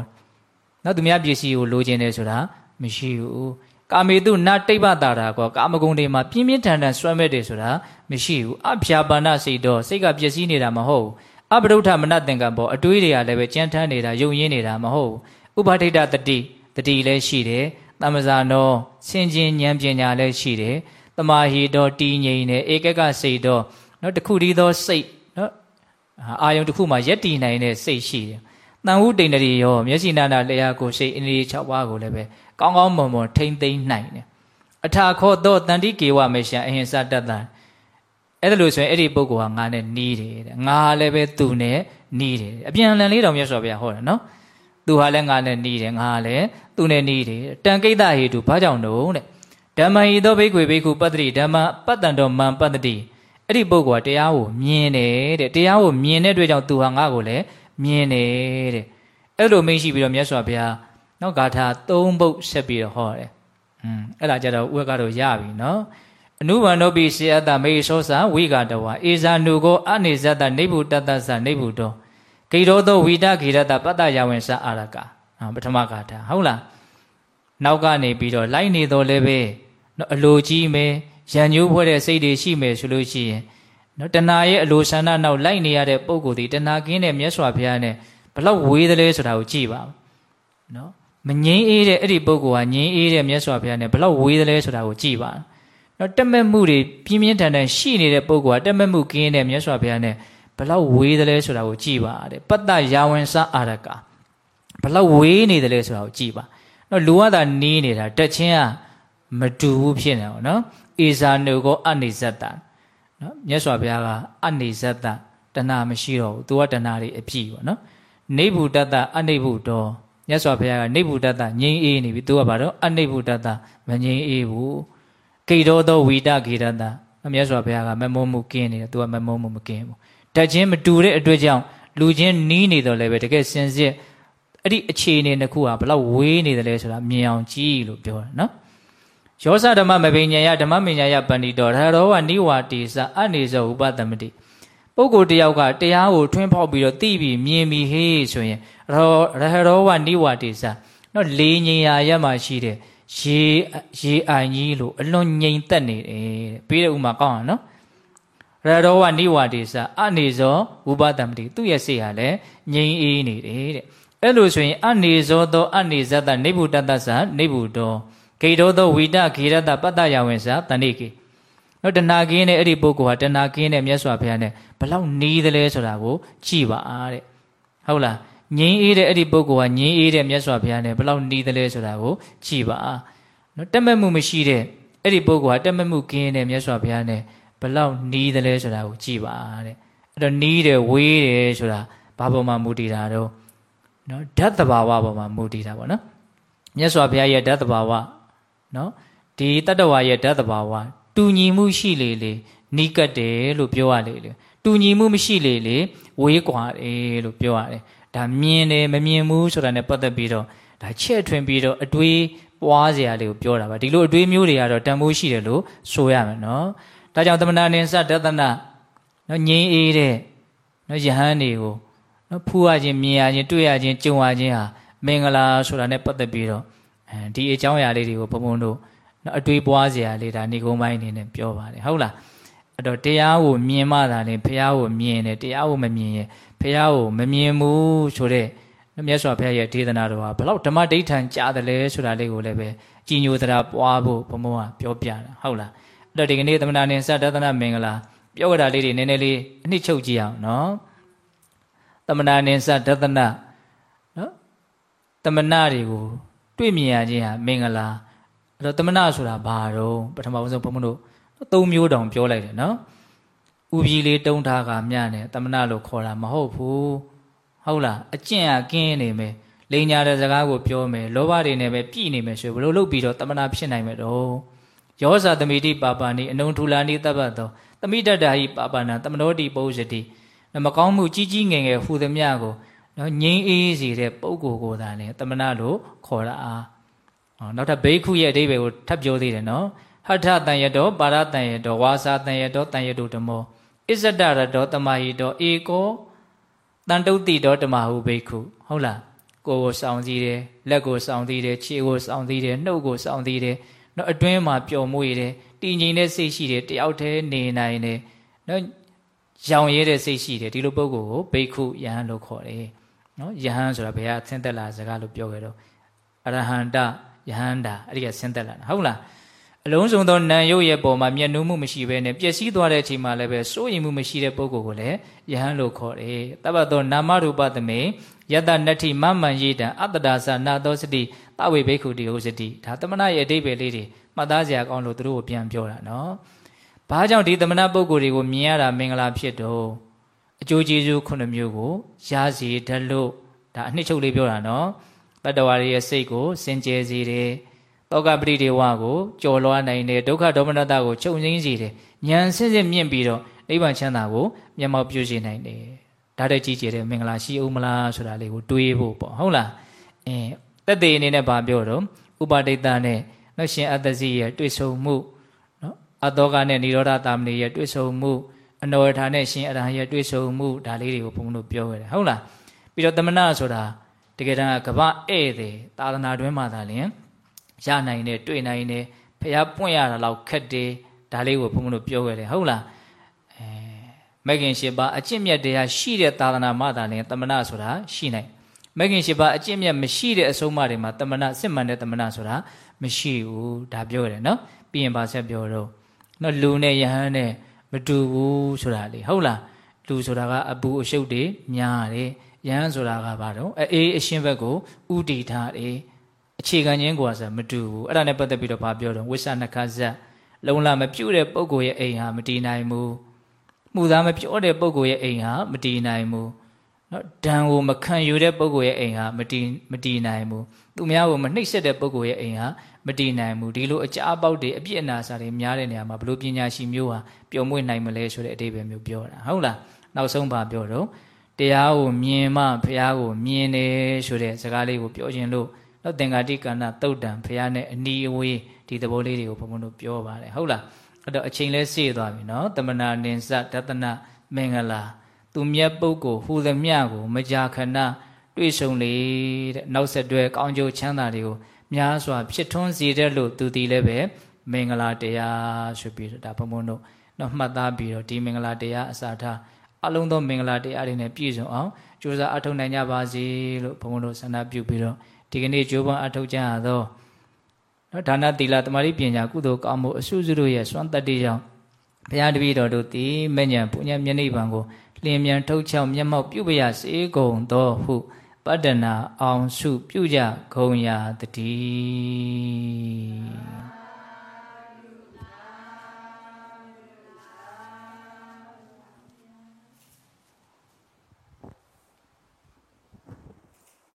နော်သူများပစ္စည်းကိုလိုချင်တယ်ဆိုတာမရှိဘူး ကာမေတုနတိဗ္ဗတာတာကောကာမဂုဏ်တွေမှာပြင်းပြင်းထန်ထန်ဆွဲမဲ့တယ်ဆိုတာမရှိဘူးအဖျာပါဏစိတ်တော့စိတ်ကပျက်စီးနေတာမဟုတ်ဘူးအပရုဋ္ဌမနသင်္ကံပေါ်အတွေးတွေကလည်းပဲကြမ်းထမ်းနေတာယုံရင်းနေတာမဟုတ်ဘူးဥပဋိဋ္ဌတတိတတိလည်းရှိတယ်သမဇာနောဆင်ခြင်ဉာဏ်ပညာလည်းရှိတယ်တမာဟီတော်တည်ငြိမ်တယ်ဧကကစိတ်တော်နော်တခုတည်းသောစိတ်နော်အာယုံတစ်ခုမှာယက်တည်နိုင်တဲ့စိတ်ရှိတယ်တန်ဟုတိန်တရီရောမျက်စိနာနာလျှာကိုစိတ်အင်းလေး6ပါးကိုလည်းပဲ ကောင်းကောင်းမွန်မွန်ထိမ့်သိမ့်နိုင်တယ်အထာခောသောတန်တိကေဝမေရှံအဟင်္စတတ္တအဲ့ဒါလို့ဆိုရင်အဲ့ဒီပုဂ္ဂိုလ်ဟာငါနဲ့နီးတယ်တဲ့ငါလည်းပဲသူနဲ့နီးတယ်အပြန်လန်လေးတော်မြတ်စွာဘုရားဟောတယ်နော်သူဟာလည်းငါနဲ့နီးတယ်ငါလည်းသူနဲ့နီးတယ်တန်ကိတ္တဟေတုဘာကြောင့်တော့တဲ့ဓမ္မဟိသောဘိက္ခွေဘိက္ခုပတ္တိဓမ္မပတ္တံတော်မံပတ္တိအဲ့ဒီပုဂ္ဂိုလ်ကတရားကိုမြင်တယ်တဲ့တရားကိုမြင်တဲ့အတွက်ကြောင့်သူဟာငါ့ကိုလည်းမြင်တယ်တဲ့အဲ့လိုမရှိပြီးတော့မြတ်စွာဘုရား နော်ဂါထာ၃ပုဒ်ဆက်ပြီးတော့ဟောတယ်อืมအဲ့ဒါကြတော့ဥက္ကတော့ရပြီနော်အနုဘန္နောပိစေအတမေသောသဝိကတဝအေဇာနုကိုအနေဇတနေဘုတတ္တသနေဘုတောဂိရောသောဝိတဂိရတပတ္တယဝင်စအာရကပထမဂါထာဟုတ်လားနောက်ကနေပြီးတော့လိုက်နေတော့လည်းပဲနော်အလိုကြီးမယ်ရံညိုးဖွဲ့တဲ့စိတ်တွေရှိမယ်ဆိုလို့ရှိရင်နော်တဏှာရဲ့အလိုဆန္ဒနောက်လိုက်နေရတဲ့ပုံကိုယ်ဒီတဏှာကင်းတဲ့မြတ်စွာဘုရားနဲ့ဘလောက်ဝေးတယ်လဲဆိုတာကိုကြည့်ပါနော် မငြင်းအေးတဲ့အဲ့ဒီပုံကိုယ်ကငြင်းအေးတဲ့မြတ်စွာဘုရားနဲ့ဘလောက်ဝေးသလဲဆိုတာကိုကြည့်ပါနော်တက်မဲ့မှုတွေပြင်းပြင်းထန်ထန်ရှိနေတဲ့ပုံကတက်မဲ့မှုကင်းတဲ့မြတ်စွာဘုရားနဲ့ဘလောက်ဝေးသလဲဆိုတာကိုကြည့်ပါတဲ့ပတ္တယာဝင်စအာရကဘလောက်ဝေးနေသလဲဆိုတာကိုကြည့်ပါနော်လူကသာနီးနေတာတက်ချင်းကမတူဘူးဖြစ်နေအောင်နော်အေဇာနုကိုအနေဇတ်တာနော်မြတ်စွာဘုရားကအနေဇတ်တာတဏမရှိတော့ဘူးသူကတဏတွေအပြည့်ပေါ့နော်နေဗုတတအနေဗုတော် မြတ်စွာဘုရားကနေဗုတတငြိမ်းအေးနေပြီသူကဘာတော့အနေဗုတတမငြိမ်းအေးဘူးကိတော်သောဝိတဂေရတမြတ်စွာဘုရားကမမုံမှုကင်းနေတယ်သူကမမုံမှုမကင်းဘူးတတ်ချင်းမတူတဲ့အတွက်ကြောင့်လူချင်းနီးနေတော့လည်းပဲတကယ်စင်စစ်အဲ့ဒီအခြေအနေတစ်ခုဟာဘလောက်ဝေးနေတယ်လဲဆိုတာမြင်အောင်ကြည့်လို့ပြောတာနော်ယောဇဓမ္မမဘိညာယဓမ္မမညာယပန္တိတော်ရဟရောဝနိဝါတိစအနေဇောဥပတမတိ ပုဂ္ဂိုလ်တယောက်ကတရားကိုထွင်းဖောက်ပြီးတော့သိပြီးမြင်ပြီးဟေးဆိုရင်ရဟရောဝနိဝါတိစနော်လေးငြိမ်ရာရမှရှိတဲ့ရေရေအိုင်ကြီးလို့အလွန်ငြိမ်သက်နေတယ်တဲ့ပြီးတဲ့ဥမာကောင်းအောင်နော်ရရောဝနိဝါတိစအနေဇောဥပတမတိသူ့ရဲ့စိတ်ဟာလည်းငြိမ်အေးနေတယ်တဲ့အဲ့လိုဆိုရင်အနေဇောသောအနေဇတနေဗုတတ္တသနေဗုတောဂေတောသောဝိတဂေရတပတ္တယဝင်စာတဏိကေ နော်တဏှာကင်းတဲ့အဲ့ဒီပုဂ္ဂိုလ်ဟာတဏှာကင်းတဲ့မြတ်စွာဘုရားနဲ့ဘလောက်နီးသလဲဆိုတာကိုကြည့်ပါတဲ့ဟုတ်လားငြင်းအေးတဲ့အဲ့ဒီပုဂ္ဂိုလ်ဟာငြင်းအေးတဲ့မြတ်စွာဘုရားနဲ့ဘလောက်နီးသလဲဆိုတာကိုကြည့်ပါနော်တက်မဲ့မှုမရှိတဲ့အဲ့ဒီပုဂ္ဂိုလ်ဟာတက်မဲ့မှုကင်းတဲ့မြတ်စွာဘုရားနဲ့ဘလောက်နီးသလဲဆိုတာကိုကြည့်ပါတဲ့အဲ့တော့နီးတယ်ဝေးတယ်ဆိုတာဘာပေါ်မှာမူတည်တာတော့နော်ဓာတ်တဘာဝပေါ်မှာမူတည်တာပေါ့နော်မြတ်စွာဘုရားရဲ့ဓာတ်တဘာဝနော်ဒီတတ္တဝါရဲ့ဓာတ်တဘာဝ တူညီမှုရှိလေလေနီးကပ်တယ်လို့ပြောရလေလေတူညီမှုမရှိလေလေဝေးကွာတယ်လို့ပြောရတယ်ဒါမြင်တယ်မမြင်ဘူးဆိုတာ ਨੇ ပတ်သက်ပြီးတော့ဒါချက်ထွင်ပြီးတော့အတွေးပွားစရာလေးကိုပြောတာပါဒီလိုအတွေးမျိုးတွေကတော့တန်ဖိုးရှိတယ်လို့ဆိုရမယ်နော်ဒါကြောင့်သမဏနိသတသနာနော်ငြိမ်းအေးတဲ့နော်ယဟန်တွေကိုနော်ဖူးရခြင်းမြင်ရခြင်းတွေ့ရခြင်းကြုံရခြင်းဟာမင်္ဂလာဆိုတာ ਨੇ ပတ်သက်ပြီးတော့အဲဒီအကြောင်းအရာလေးတွေကိုဘုံဘုံတို့ နော်အတွေးပွားစရာလေးဒါနေကုန်းပိုင်းအနေနဲ့ပြောပါတယ်ဟုတ်လားအဲ့တော့တရားကိုမြင်မှသာလေဘုရားကိုမြင်တယ်တရားကိုမမြင်ရင်ဘုရားကိုမမြင်ဘူးဆိုတဲ့မြတ်စွာဘုရားရဲ့ဒေသနာတော်ဟာဘလောက်ဓမ္မဒိဋ္ဌံကြားတယ်လဲဆိုတာလေးကိုလည်းပဲကြည်ညိုသရာပွားဖို့ဘုံဘုံကပြောပြတာဟုတ်လားအဲ့တော့ဒီကနေ့သမဏနေစတသနာမင်္ဂလာပြောကြတာလေးတွေနည်းနည်းလေးအနှစ်ချုပ်ကြည့်အောင်နော်သမဏနေစတသနာနော်သမဏတွေကိုတွေ့မြင်ရခြင်းဟာမင်္ဂလာ အဲ့တော့သမဏဆိုတာဘာတော့ပထမဆုံးဘုံဘုံတို့သုံးမျိုးတောင်ပြောလိုက်တယ်နော်ဥပြည်လေးတုံးထားကမြနဲ့သမဏလို့ခေါ်တာမဟုတ်ဘူးဟုတ်လားအကျင့်အကင်းနေမယ်လိန်ညာတဲ့စကားကိုပြောမယ်လောဘတွေနဲ့ပဲပြည်နေမယ်ဆိုဘယ်လိုလုပ်ပြီးတော့သမဏဖြစ်နိုင်မယ်တော့ယောဇာသမိတိပါပါနိအနုံထူလာနိတပ္ပသောသမိတ္တဓာဟိပါပါဏသမနောတိပုဇ္ဇတိမကောင်းမှုကြီးကြီးငယ်ငယ်ဟူသည်မြကိုနော်ငြိမ်းအေးစေတဲ့ပုဂ္ဂိုလ်ကိုသာလေသမဏလို့ခေါ်တာအား နောက်ထပ်ဘိက္ခုရဲ့အဓိပ္ပာယ်ကိုထပ်ပြောသေးတယ်နော်ဟထတန်ယတောပါရတန်ယတောဝါစာတန်ယတောတန်ယတုဓမ္မောအစ္ဆဒရတောတမဟိတောဧကောတန်တုတ်တိတောတမဟုဘိက္ခုဟုတ်လားကိုယ်ကိုစောင့်စည်းတယ်လက်ကိုစောင့်စည်းတယ်ခြေကိုစောင့်စည်းတယ်နှုတ်ကိုစောင့်စည်းတယ်နော်အတွင်းမှာပျော်မွေ့တယ်တည်ငြိမ်တဲ့စိတ်ရှိတယ်တယောက်တည်းနေနိုင်တယ်နော်ရောင်ရဲတဲ့စိတ်ရှိတယ်ဒီလိုပုဂ္ဂိုလ်ကိုဘိက္ခုယဟန်လို့ခေါ်တယ်နော်ယဟန်ဆိုတာဘယ်ဟာဆင်းသက်လာစကားလို့ပြောခဲ့တော့အရဟန္တ ယဟန္တာအဲ့ဒီကဆင်းသက်လာတာဟုတ်လားအလုံးစုံသောနာယုတ်ရဲ့ပုံမှာမျက်နှာမှုမရှိဘဲနဲ့ပျက်စီးသွားတဲ့အချိန်မှာလည်းပဲစိုးရိမ်မှုမရှိတဲ့ပုဂ္ဂိုလ်ကိုလည်းယဟန်လို့ခေါ်တယ်။တပ္ပသောနာမရူပသမေယတနတ္ထိမမန်ယေတံအတ္တဒါသနာသောစတိတဝေဘိက္ခုတိဟုတ်စတိဒါသမဏရဲ့အတိပ္ပယ်လေးတွေမှတ်သားစရာကောင်းလို့သူတို့ကိုပြန်ပြောတာနော်။ဘာကြောင့်ဒီသမဏပုဂ္ဂိုလ်တွေကိုမြင်ရတာမင်္ဂလာဖြစ်တော့အကျိုးကျေးဇူးခုနှစ်မျိုးကိုရစီတလို့ဒါအနှစ်ချုပ်လေးပြောတာနော်။ တတ္တဝါရဲ့စိတ်ကိုစင်ကြယ်စေတယ်။တောကပရိဒေဝကိုကြော်လွှားနိုင်တယ်ဒုက္ခဒေါမနတကိုချုပ်ငိမ့်စေတယ်ဉာဏ်ဆင်းဆင်းမြင့်ပြီးတော့နိဗ္ဗာန်ချမ်းသာကိုမျက်မှောက်ပြုစေနိုင်တယ်ဒါတဲ့ကြီးကျယ်တဲ့မင်္ဂလာရှိအောင်မလားဆိုတာလေးကိုတွေးဖို့ပေါ့ဟုတ်လားအင်းတက်သေးအနေနဲ့ဗာပြောတော့ဥပါဒိတနဲ့နော်ရှင်အတ္တစီရဲ့တွေ့ဆုံမှုနော်အတောကနဲ့និရောဓတာမဏေရဲ့တွေ့ဆုံမှုအနောထာနဲ့ရှင်အရဟံရဲ့တွေ့ဆုံမှုဒါလေးတွေကိုဘုန်းတို့ပြောခဲ့တယ်ဟုတ်လားပြီးတော့တမနာဆိုတာ တကယ်တမ်းကဗဧည့်သည်သာသနာတွင်မှသာလျှင်ရနိုင်တယ်တွေ့နိုင်တယ်ဖះပွင့်ရတာလောက်ခက်တယ်ဒါလေးကိုဘုန်းတို့ပြောခဲ့တယ်ဟုတ်လားအဲမဂ်ခင်၈ပါးအကျင့်မြတ်တရားရှိတဲ့သာသနာမှသာလျှင်တမနာဆိုတာရှိနိုင်မဂ်ခင်၈ပါးအကျင့်မြတ်မရှိတဲ့အဆုံးအမတွေမှာတမနာစစ်မှန်တဲ့တမနာဆိုတာမရှိဘူးဒါပြောရတယ်နော်ပြီးရင်ပါဆက်ပြောတော့နော်လူနဲ့ယဟန်နဲ့မတူဘူးဆိုတာလေဟုတ်လားလူဆိုတာကအပူအရှုပ်တွေများတယ် ယဟန်ဆိုတာကဘာတော့အေးအရှင်းဘက်ကိုဥတည်ထားတယ်အခြေခံချင်းကွာဆိုမတူဘူးအဲ့ဒါနဲ့ပတ်သက်ပြီးတော့ဗာပြောတော့ဝိသနခဇတ်လုံလာမပြုတ်တဲ့ပုံကိုရဲ့အိမ်ဟာမတည်နိုင်ဘူးမှုသားမပြောတဲ့ပုံကိုရဲ့အိမ်ဟာမတည်နိုင်ဘူးနော်ဒံကိုမခံယူတဲ့ပုံကိုရဲ့အိမ်ဟာမတည်မတည်နိုင်ဘူးသူများကိုမနှိပ်စက်တဲ့ပုံကိုရဲ့အိမ်ဟာမတည်နိုင်ဘူးဒီလိုအကြအပေါက်တွေအပြစ်အနာစာတွေများတဲ့နေရာမှာဘလို့ပညာရှိမျိုးဟာပျော်မွေ့နိုင်မလဲဆိုတဲ့အဓိပ္ပာယ်မျိုးပြောတာဟုတ်လားနောက်ဆုံးပါပြောတော့ တရားကိုမြင်မှဘုရားကိုမြင်တယ်ဆိုတဲ့စကားလေးကိုပြောခြင်းလို့တော့သင်္ကာတိကဏ္ဍတုတ်တံဘုရားနဲ့အနီးအဝေးဒီသဘောလေးတွေကိုဘုံဘုံတို့ပြောပါတယ်ဟုတ်လားအဲ့တော့အချိန်လဲစေ့သွားပြီနော်တမနာနင်္စဒသနမင်္ဂလာသူမြတ်ပုဂ္ဂိုလ်ဟူသမျှကို မကြာခဏတွေ့ဆုံလေတဲ့နောက်ဆက်တွဲကောင်းကျိုးချမ်းသာတွေကိုများစွာဖြစ်ထွန်းစေတဲ့လို့သူတည်လည်းပဲမင်္ဂလာတရားဆိုပြီးတော့ဒါဘုံဘုံတို့တော့မှတ်သားပြီးတော့ဒီမင်္ဂလာတရားအစာထား အလုံးသောမင်္ဂလာတရားတွေနဲ့ပြည့်စုံအောင်ကြိုးစားအထောက်နိုင်ကြပါစေလို့ဘုံဘုံတို့ဆန္ဒပြုပြီးတော့ဒီကနေ့ကြိုးပမ်းအထောက်ကြရသောနော်ဒါနသီလတမာတိပညာကုသိုလ်ကောင်းမှုအစုစုတို့ရဲ့စွမ်းတတ္တိကြောင့်ဘုရားတပည့်တော်တို့သည်မဉ္ဇဉ်ပုညမျက်နှိပ်ပံကိုလင်းမြန်ထုတ်ချောက်မျက်မှောက်ပြုပရစေကုန်သောဟုပတ္တနာအောင်စုပြုကြခုံရာတည်း